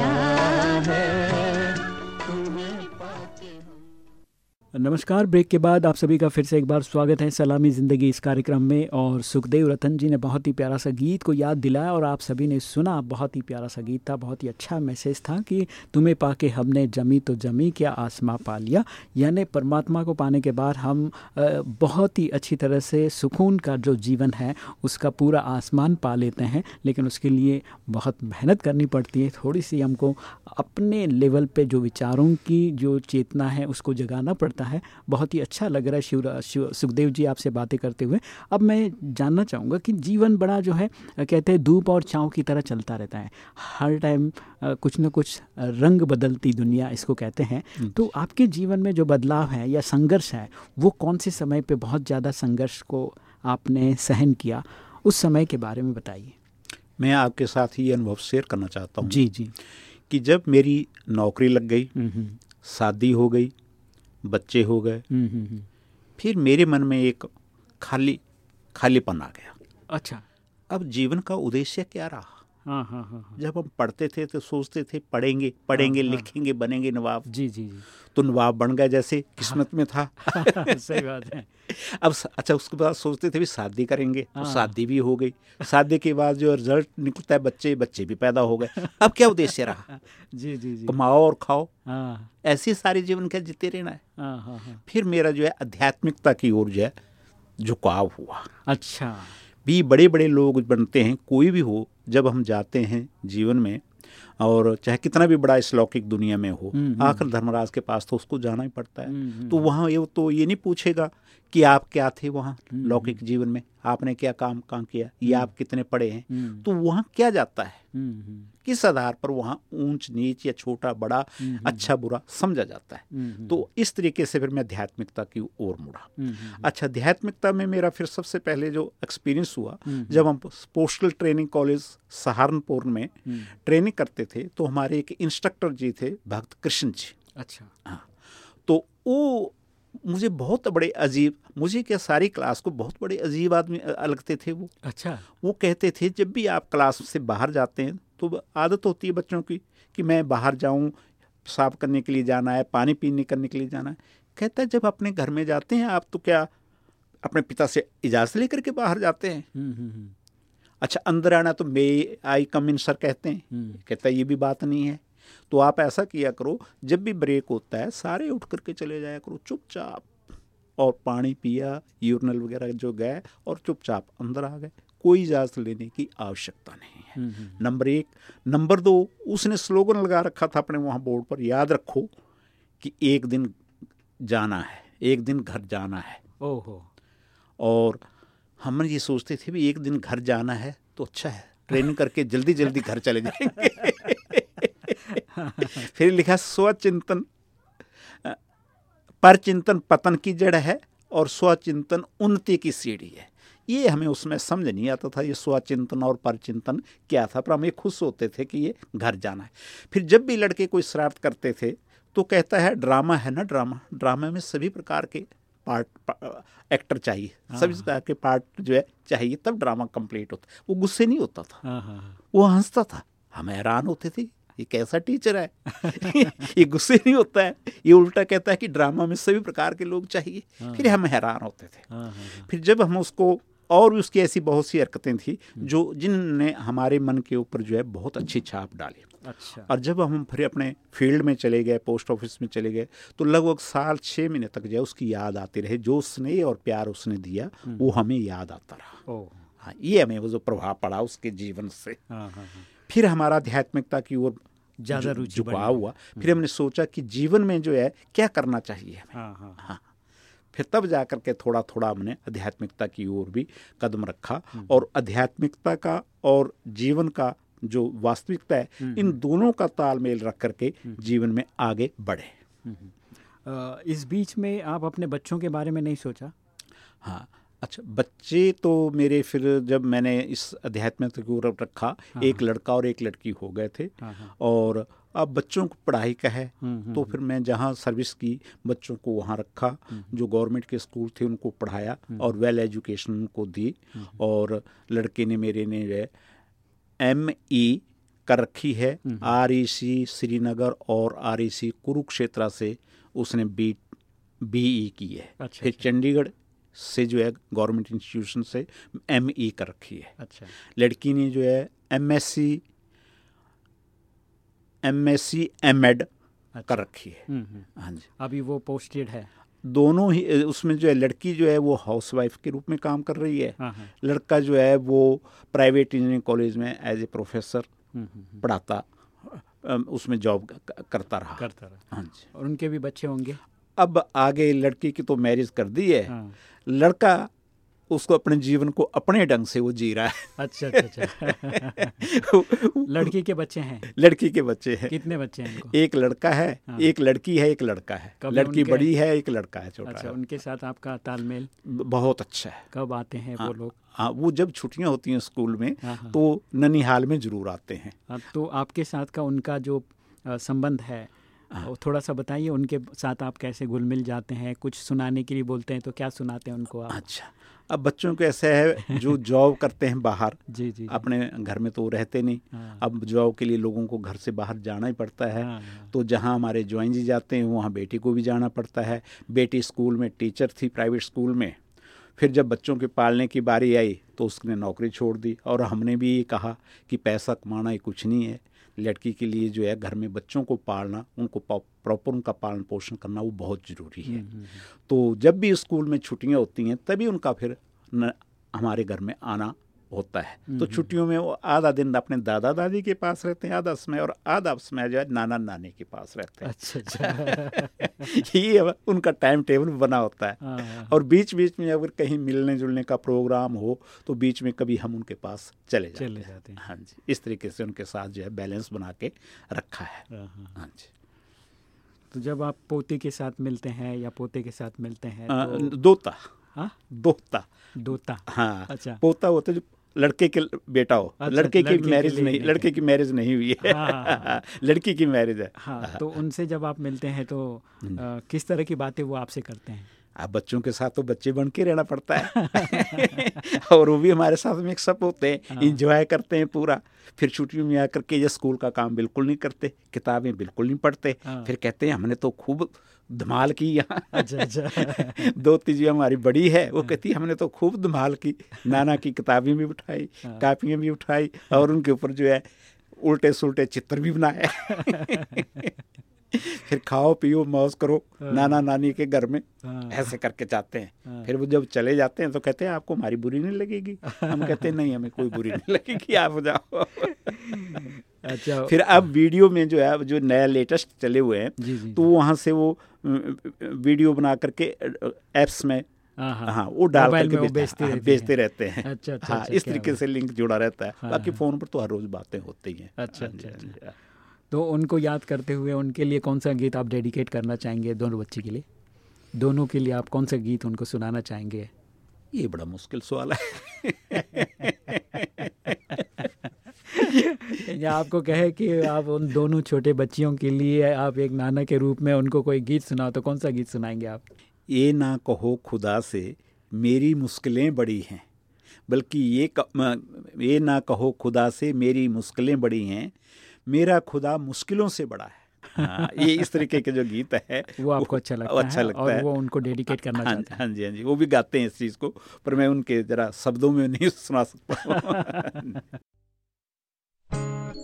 नमस्कार, ब्रेक के बाद आप सभी का फिर से एक बार स्वागत है सलामी ज़िंदगी इस कार्यक्रम में और सुखदेव रतन जी ने बहुत ही प्यारा सा गीत को याद दिलाया और आप सभी ने सुना, बहुत ही प्यारा सा गीत था, बहुत ही अच्छा मैसेज था कि तुम्हें पाके हमने जमी तो जमी, क्या आसमां पा लिया। यानी परमात्मा को पाने के बाद हम बहुत ही अच्छी तरह से सुकून का जो जीवन है, उसका पूरा आसमान पा लेते हैं, लेकिन उसके लिए बहुत मेहनत करनी पड़ती है। थोड़ी सी हमको अपने लेवल पर जो विचारों की जो चेतना है, उसको जगाना पड़ता है। बहुत ही अच्छा लग रहा है शिवरा शिव सुखदेव जी आपसे बातें करते हुए। अब मैं जानना चाहूँगा कि जीवन बड़ा जो है कहते हैं धूप और छाँव की तरह चलता रहता है। हर टाइम कुछ ना कुछ रंग बदलती दुनिया इसको कहते हैं। तो आपके जीवन में जो बदलाव है या संघर्ष है वो कौन से समय पर बहुत ज़्यादा संघर्ष को आपने सहन किया? उस समय के बारे में बताइए। मैं आपके साथ ही अनुभव शेयर करना चाहता हूँ जी जी। कि जब मेरी नौकरी लग गई हम्म, हम्म, शादी हो गई बच्चे हो गए। हम्म, हम्म, हम्म। फिर मेरे मन में एक खाली खालीपन आ गया। अच्छा। अब जीवन का उद्देश्य क्या रहा? हाँ हाँ हाँ हाँ। जब हम पढ़ते थे तो सोचते थे पढ़ेंगे पढ़ेंगे हाँ। लिखेंगे बनेंगे नवाब। जी जी जी। तो नवाब बन गए जैसे किस्मत में था। *laughs* सही बात है। *laughs* अब अच्छा उसके बाद सोचते थे भी शादी करेंगे हाँ, तो हाँ। शादी भी हो गई। शादी के बाद जो रिज़ल्ट निकलता है बच्चे बच्चे भी पैदा हो गए। अब क्या उद्देश्य रहा? *laughs* जी जी जी। कमाओ और खाओ। हाँ। ऐसे सारे जीवन का जीते रहना है? हाँ हाँ हाँ। फिर मेरा जो है आध्यात्मिकता की ओर जो है झुकाव हुआ। अच्छा। भी बड़े बड़े लोग बनते हैं कोई भी हो जब हम जाते हैं जीवन में और चाहे कितना भी बड़ा इस लौकिक दुनिया में हो हम्म, हम्म। आखिर धर्मराज के पास तो उसको जाना ही पड़ता है हम्म, तो वहाँ ये तो ये नहीं पूछेगा कि आप क्या थे वहाँ हम्म, लौकिक जीवन में? आपने क्या काम काम किया? या आप कितने पढ़े हैं? हम्म, तो वहाँ क्या जाता है? हम्म, हम्म, किस आधार पर वहाँ ऊंच नीच या छोटा बड़ा हम्म, अच्छा बुरा समझा जाता है? हम्म, हम्म, तो इस तरीके से फिर मैं आध्यात्मिकता की ओर मुड़ा। हम्म, हम्म, अच्छा आध्यात्मिकता में मेरा फिर सबसे पहले जो एक्सपीरियंस हुआ हम्म, जब हम पोस्टल ट्रेनिंग कॉलेज सहारनपुर में हम्म, ट्रेनिंग करते थे तो हमारे एक इंस्ट्रक्टर जी थे भक्त कृष्ण जी। अच्छा। हाँ। तो वो मुझे बहुत बड़े अजीब मुझे क्या सारी क्लास को बहुत बड़े अजीब आदमी लगते थे वो। अच्छा। वो कहते थे जब भी आप क्लास से बाहर जाते हैं तो आदत होती है बच्चों की कि मैं बाहर जाऊँ साफ़ करने के लिए जाना है पानी पीने करने के लिए जाना है। कहता है जब अपने घर में जाते हैं आप तो क्या अपने पिता से इजाज़त लेकर के बाहर जाते हैं? हम्म, हम्म, हम्म, अच्छा अंदर आना तो मे आई कम इन सर कहते हैं। कहता है ये भी बात नहीं है। तो आप ऐसा किया करो जब भी ब्रेक होता है सारे उठ करके चले जाया करो चुपचाप। और पानी पिया यूरिनल वगैरह जो गए और चुपचाप अंदर आ गए। कोई इजाज़त लेने की आवश्यकता नहीं है। हम्म, हम्म, नंबर एक। नंबर दो उसने स्लोगन लगा रखा था अपने वहाँ बोर्ड पर याद रखो कि एक दिन जाना है एक दिन घर जाना है। ओहो। और हम ये सोचते थे भी एक दिन घर जाना है तो अच्छा है ट्रेनिंग करके जल्दी जल्दी घर चले जाएँगे। *laughs* *laughs* फिर लिखा स्वचिंतन। पर चिंतन पतन की जड़ है और स्वचिंतन उन्नति की सीढ़ी है। ये हमें उसमें समझ नहीं आता था ये स्वचिंतन और परचिंतन क्या था। पर हम ये खुश होते थे कि ये घर जाना है। फिर जब भी लड़के कोई शरारत करते थे तो कहता है ड्रामा है ना ड्रामा? ड्रामा में सभी प्रकार के पार्ट पा, एक्टर चाहिए। सभी प्रकार के पार्ट जो है चाहिए तब ड्रामा कंप्लीट होता। वो गुस्से नहीं होता था। हाँ हाँ हाँ। वो हंसता था। हम हैरान होते थे ये कैसा टीचर है? *laughs* ये गुस्से नहीं होता है? ये उल्टा कहता है कि ड्रामा में सभी प्रकार के लोग चाहिए। फिर हम हैरान होते थे। हाँ हाँ हाँ। फिर जब हम उसको और भी उसकी ऐसी बहुत सी हरकतें थी जो जिनने हमारे मन के ऊपर जो है बहुत अच्छी छाप डाली। अच्छा। और जब हम फिर अपने फ़ील्ड में चले गए पोस्ट ऑफ़िस में चले गए तो लगभग साल छः महीने तक जो है उसकी याद आती रहे। जो स्नेह और प्यार उसने दिया वो हमें याद आता रहा। हाँ ये हमें वो जो प्रभाव पड़ा उसके जीवन से। हाँ हाँ हाँ। फिर हमारा आध्यात्मिकता की ओर ज़्यादा रुचि झुकाव हुआ। फिर हमने सोचा कि जीवन में जो है क्या करना चाहिए हमें? हाँ हाँ। हाँ। फिर तब जा कर के थोड़ा थोड़ा हमने आध्यात्मिकता की ओर भी कदम रखा हम्म। और आध्यात्मिकता का और जीवन का जो वास्तविकता है हम्म। इन दोनों का तालमेल रख करके जीवन में आगे बढ़े। इस बीच में आप अपने बच्चों के बारे में नहीं सोचा? हाँ। अच्छा बच्चे तो मेरे फिर जब मैंने इस अध्यात्म की ओर रखा एक लड़का और एक लड़की हो गए थे। हाँ हाँ। और अब बच्चों को पढ़ाई का है हम्म, तो फिर मैं जहाँ सर्विस की बच्चों को वहाँ रखा जो गवर्नमेंट के स्कूल थे उनको पढ़ाया और वेल एजुकेशन उनको दी। और लड़के ने मेरे ने जो है एम ई कर रखी है आर ई सी श्रीनगर और आर ई सी कुरुक्षेत्रा से उसने बी बी ई की है। अच्छा, फिर चंडीगढ़ से जो है गवर्नमेंट इंस्टीट्यूशन से एम ई कर रखी है। अच्छा। लड़की ने जो है M S C M S C M Ed कर रखी है। हम्म, हम्म। हाँ जी। अभी वो पोस्टेड है। दोनों ही उसमें जो है लड़की जो है वो हाउस वाइफ के रूप में काम कर रही है। हाँ हाँ। लड़का जो है वो प्राइवेट इंजीनियरिंग कॉलेज में एज ए प्रोफेसर। पढ़ाता उसमें जॉब करता रहा। करता रहा। हाँ जी। और उनके भी बच्चे होंगे? अब आगे लड़की की तो मैरिज कर दी है। हाँ। लड़का उसको अपने जीवन को अपने ढंग से वो जी रहा है। अच्छा अच्छा अच्छा। *laughs* लड़की के बच्चे हैं? लड़की के बच्चे हैं। कितने बच्चे हैं इनको? एक लड़का है हाँ। एक लड़की है एक लड़का है। लड़की बड़ी है एक लड़का है छोटा अच्छा है। उनके साथ आपका तालमेल? बहुत अच्छा है। कब आते हैं वो लोग? हाँ वो जब छुट्टियाँ होती हैं स्कूल में हाँ, हाँ। तो ननिहाल में ज़रूर आते हैं। हाँ, तो आपके साथ का उनका जो संबंध है हाँ। वो थोड़ा सा बताइए उनके साथ आप कैसे घुल मिल जाते हैं? कुछ सुनाने के लिए बोलते हैं तो क्या सुनाते हैं उनको आप? अच्छा अब बच्चों को ऐसा है जो जॉब करते हैं बाहर *laughs* जी जी अपने घर में तो रहते नहीं। हाँ। अब जॉब के लिए लोगों को घर से बाहर जाना ही पड़ता है। हाँ, हाँ। तो जहाँ हमारे ज्वाइन जी जाते हैं वहाँ बेटी को भी जाना पड़ता है। बेटी स्कूल में टीचर थी प्राइवेट स्कूल में। फिर जब बच्चों के पालने की बारी आई तो उसने नौकरी छोड़ दी और हमने भी ये कहा कि पैसा कमाना ही कुछ नहीं है। लड़की के लिए जो है घर में बच्चों को पालना उनको प्रॉपर उनका पालन पोषण करना वो बहुत ज़रूरी है। तो जब भी स्कूल में छुट्टियाँ होती हैं तभी उनका फिर न, हमारे घर में आना होता है। तो छुट्टियों में वो आधा दिन अपने दादा दादी के पास रहते हैं आधा समय और आधा समय जो है नाना नानी के पास रहते हैं। अच्छा अच्छा। *laughs* ये उनका टाइम टेबल बना होता है। हाँ, हाँ। और बीच बीच में अगर कहीं मिलने जुलने का प्रोग्राम हो तो बीच में कभी हम उनके पास चले जाते चले जाते हैं। हाँ जी इस तरीके से उनके साथ जो है बैलेंस बना के रखा है। हाँ, हाँ। हाँ। जी। तो जब आप पोते के साथ मिलते हैं या पोते के साथ मिलते हैं तो दोता। हाँ? दोता। दोता। हाँ अच्छा। पोता होता है जो लड़के के बेटा हो। अच्छा, लड़के की लड़के के मैरिज नहीं नहीं लड़के की मैरिज नहीं हुई है। हाँ, हाँ, हाँ। *laughs* लड़की की मैरिज है। हाँ तो उनसे जब आप मिलते हैं तो हम्म। किस तरह की बातें वो आपसे करते हैं? आप बच्चों के साथ तो बच्चे बन के रहना पड़ता है। *laughs* *laughs* और वो भी हमारे साथ मिक्सअप होते हैं हाँ। इंजॉय करते हैं पूरा। फिर छुट्टियों में आकर के ये स्कूल का काम बिल्कुल नहीं करते किताबें बिल्कुल नहीं पढ़ते। हाँ। फिर कहते हैं हमने तो खूब धमाल की यहाँ अच्छा अच्छा *laughs* दो तीजी हमारी बड़ी है वो कहती हमने तो खूब धमाल की नाना की किताबें भी उठाई हाँ। कापियाँ भी उठाई और उनके ऊपर जो है उल्टे सुलटे चित्र भी बनाए *laughs* फिर खाओ पियो मौज करो हाँ। नाना नानी के घर में हाँ। ऐसे करके जाते हैं। फिर वो जब चले जाते हैं तो कहते हैं आपको हमारी बुरी नहीं लगेगी हम कहते हैं नहीं हमें कोई बुरी नहीं लगेगी आप जाओ अच्छा फिर अब वीडियो में जो है जो नया लेटेस्ट चले हुए हैं तो वहाँ से वो वीडियो बना करके एप्स में हाँ हाँ। हाँ वो डाल करके बेचते हाँ, रहते बेचते हैं। रहते हैं। अच्छा, अच्छा, हाँ अच्छा, इस तरीके से लिंक जुड़ा रहता है। हाँ, बाकी। फ़ोन पर तो हर रोज बातें होती हैं। अच्छा, हाँ अच्छा, हाँ। तो उनको याद करते हुए उनके लिए कौन सा गीत आप डेडिकेट करना चाहेंगे दोनों बच्चे के लिए? दोनों के लिए आप कौन सा गीत उनको सुनाना चाहेंगे? ये बड़ा मुश्किल सवाल है। *laughs* *laughs* या आपको कहे कि आप उन दोनों छोटे बच्चियों के लिए आप एक नाना के रूप में उनको कोई गीत सुनाओ तो कौन सा गीत सुनाएँगे आप? ये ना कहो खुदा से मेरी मुश्किलें बड़ी हैं। बल्कि ये क, ये ना कहो खुदा से मेरी मुश्किलें बड़ी हैं। मेरा खुदा मुश्किलों से बड़ा है। हाँ, ये इस तरीके के जो गीत है वो आपको अच्छा लगता अच्छा है लगता और है। वो उनको डेडिकेट करना हाँ, चाहते हैं। हाँ जी हाँ जी वो भी गाते हैं इस चीज़ को पर मैं उनके जरा शब्दों में नहीं सुना सकता *laughs* मत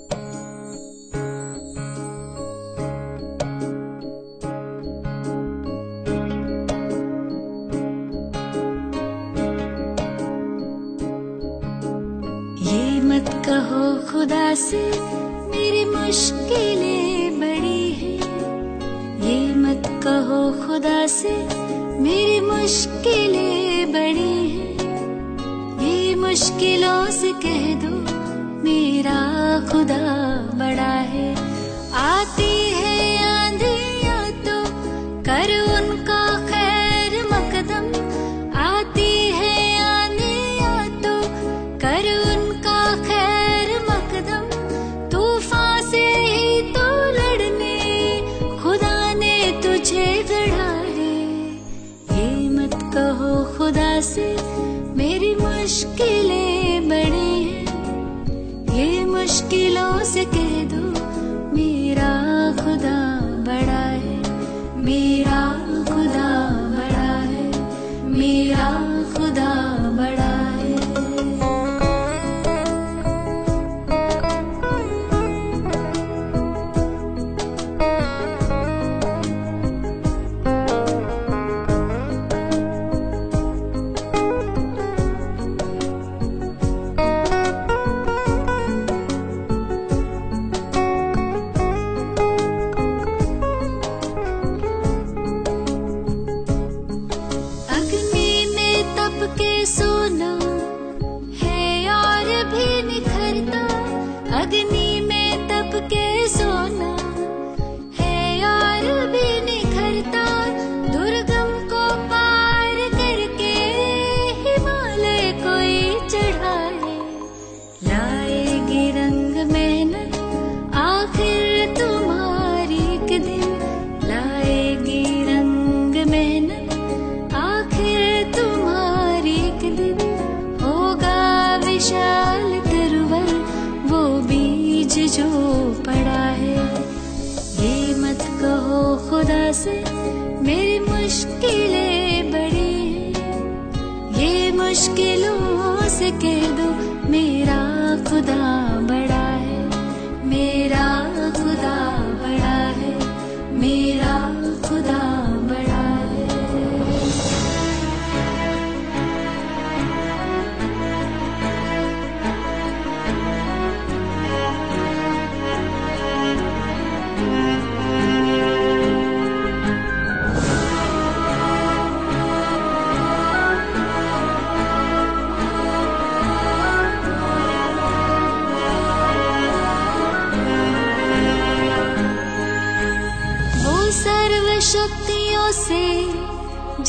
कहो खुदा से, मेरी मुश्किलें बड़ी हैं। ये मत कहो खुदा से, मेरी मुश्किलें बड़ी हैं। ये मुश्किलों से कह दो मेरा खुदा बड़ा है आती है दो मेरा खुदा बड़ा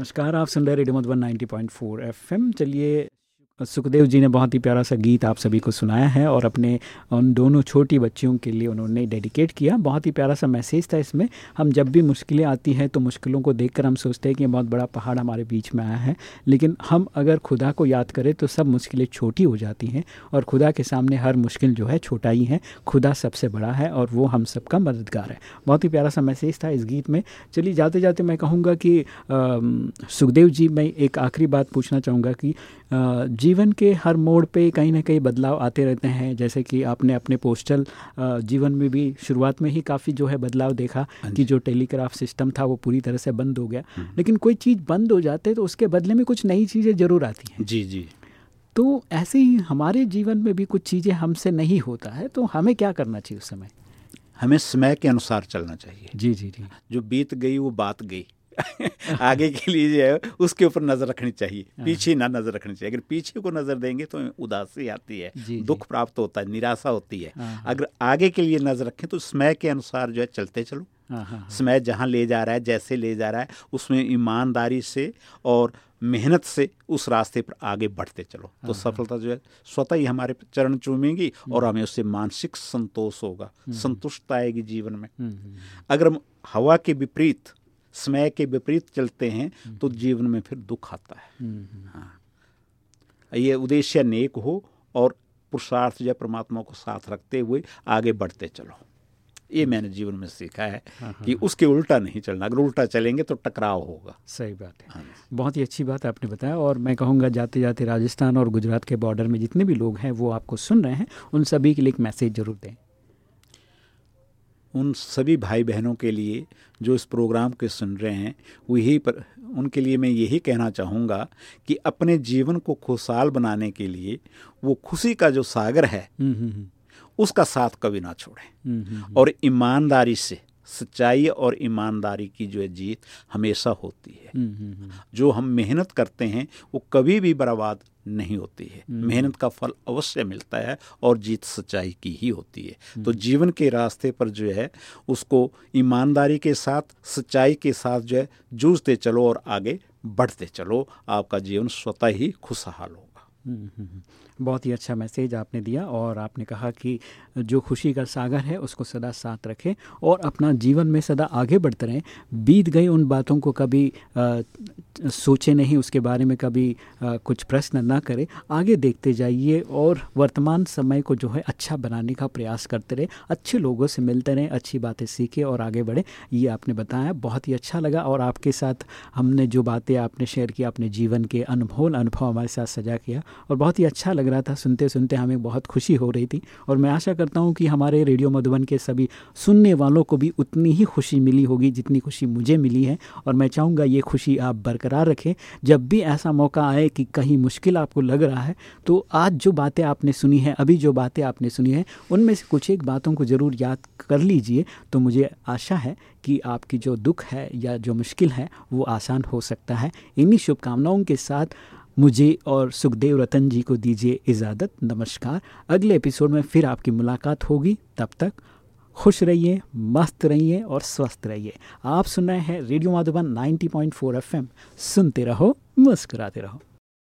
नमस्कार आप सुन रहे रेडियो मधुबन 90.4 एफएम। चलिए सुखदेव जी ने बहुत ही प्यारा सा गीत आप सभी को सुनाया है और अपने उन दोनों छोटी बच्चियों के लिए उन्होंने डेडिकेट किया। बहुत ही प्यारा सा मैसेज था इसमें। हम जब भी मुश्किलें आती हैं तो मुश्किलों को देखकर हम सोचते हैं कि बहुत बड़ा पहाड़ हमारे बीच में आया है। लेकिन हम अगर खुदा को याद करें तो सब मुश्किलें छोटी हो जाती हैं और खुदा के सामने हर मुश्किल जो है छोटा ही। है खुदा सबसे बड़ा है और वो हम सबका मददगार है। बहुत ही प्यारा सा मैसेज था इस गीत में। चलिए जाते जाते मैं कहूँगा कि सुखदेव जी मैं एक आखिरी बात पूछना चाहूँगा कि अ, जीवन के हर मोड़ पे कहीं ना कहीं बदलाव आते रहते हैं जैसे कि आपने अपने पोस्टल जीवन में भी शुरुआत में ही काफ़ी जो है बदलाव देखा कि जो टेलीग्राफ सिस्टम था वो पूरी तरह से बंद हो गया। लेकिन कोई चीज़ बंद हो जाते तो उसके बदले में कुछ नई चीज़ें ज़रूर आती हैं। जी जी। तो ऐसे ही हमारे जीवन में भी कुछ चीज़ें हमसे नहीं होता है तो हमें क्या करना चाहिए उस समय? हमें समय के अनुसार चलना चाहिए। जी जी जी। जो बीत गई वो बात गई। *laughs* आगे के लिए जो है उसके ऊपर नज़र रखनी चाहिए। पीछे ना नज़र रखनी चाहिए। अगर पीछे को नज़र देंगे तो उदासी आती है। दुख प्राप्त होता है निराशा होती है। हाँ, हाँ। अगर आगे के लिए नज़र रखें तो समय के अनुसार जो है चलते चलो। हाँ हाँ समय जहाँ ले जा रहा है जैसे ले जा रहा है उसमें ईमानदारी से और मेहनत से उस रास्ते पर आगे बढ़ते चलो। तो सफलता जो है स्वतः ही हमारे चरण चूमेंगी और हमें उससे मानसिक संतोष होगा संतुष्ट आएगी जीवन में। हम्म, हम्म, अगर हम हवा के विपरीत समय के विपरीत चलते हैं तो जीवन में फिर दुख आता है। हम्म, हम्म। ये उद्देश्य नेक हो और पुरुषार्थ या परमात्मा को साथ रखते हुए आगे बढ़ते चलो। ये मैंने जीवन में सीखा है कि उसके उल्टा नहीं चलना। अगर उल्टा चलेंगे तो टकराव होगा। सही बात है। हाँ बहुत ही अच्छी बात आपने बताया और मैं कहूँगा जाते जाते राजस्थान और गुजरात के बॉर्डर में जितने भी लोग हैं वो आपको सुन रहे हैं। उन सभी के लिए एक मैसेज ज़रूर दें। उन सभी भाई बहनों के लिए जो इस प्रोग्राम के सुन रहे हैं वही पर उनके लिए मैं यही कहना चाहूँगा कि अपने जीवन को खुशहाल बनाने के लिए वो खुशी का जो सागर है हम्म, हम्म, हम्म, उसका साथ कभी ना छोड़ें। और ईमानदारी से सच्चाई और ईमानदारी की जो है जीत हमेशा होती है। हम्म, हम्म, हम्म, जो हम मेहनत करते हैं वो कभी भी बर्बाद नहीं होती है। मेहनत का फल अवश्य मिलता है और जीत सच्चाई की ही होती है। तो जीवन के रास्ते पर जो है उसको ईमानदारी के साथ सच्चाई के साथ जो है जूझते चलो और आगे बढ़ते चलो। आपका जीवन स्वतः ही खुशहाल होगा। बहुत ही अच्छा मैसेज आपने दिया और आपने कहा कि जो खुशी का सागर है, उसको सदा साथ रखें और अपना जीवन में सदा आगे बढ़ते रहें। बीत गई उन बातों को कभी सोचे नहीं उसके बारे में कभी आ, कुछ प्रश्न ना करें। आगे देखते जाइए और वर्तमान समय को जो है अच्छा बनाने का प्रयास करते रहे। अच्छे लोगों से मिलते रहें अच्छी बातें सीखें और आगे बढ़े। ये आपने बताया बहुत ही अच्छा लगा और आपके साथ हमने जो बातें आपने शेयर किया अपने जीवन के अनमोल अनुभव हमारे साथ सजा किया और बहुत ही अच्छा लग रहा था। सुनते सुनते हमें बहुत खुशी हो रही थी और मैं आशा करता हूँ कि हमारे रेडियो मधुबन के सभी सुनने वालों को भी उतनी ही खुशी मिली होगी जितनी खुशी मुझे मिली है और मैं चाहूँगा ये खुशी आप बरकरार रखें। जब भी ऐसा मौका आए कि कहीं मुश्किल आपको लग रहा है तो आज जो बातें आपने सुनी हैं, अभी जो बातें आपने सुनी हैं, उनमें से कुछ एक बातों को ज़रूर याद कर लीजिए तो मुझे आशा है कि आपकी जो दुख है या जो मुश्किल है, वो आसान हो सकता है। इन्हीं शुभकामनाओं के साथ मुझे और सुखदेव रतन जी को दीजिए इजाज़त। नमस्कार। अगले एपिसोड में फिर आपकी मुलाकात होगी। तब तक खुश रहिए, मस्त रहिए और स्वस्थ रहिए। आप सुन रहे हैं रेडियो माधुबन 90.4 एफएम। सुनते रहो, मुस्कुराते रहो।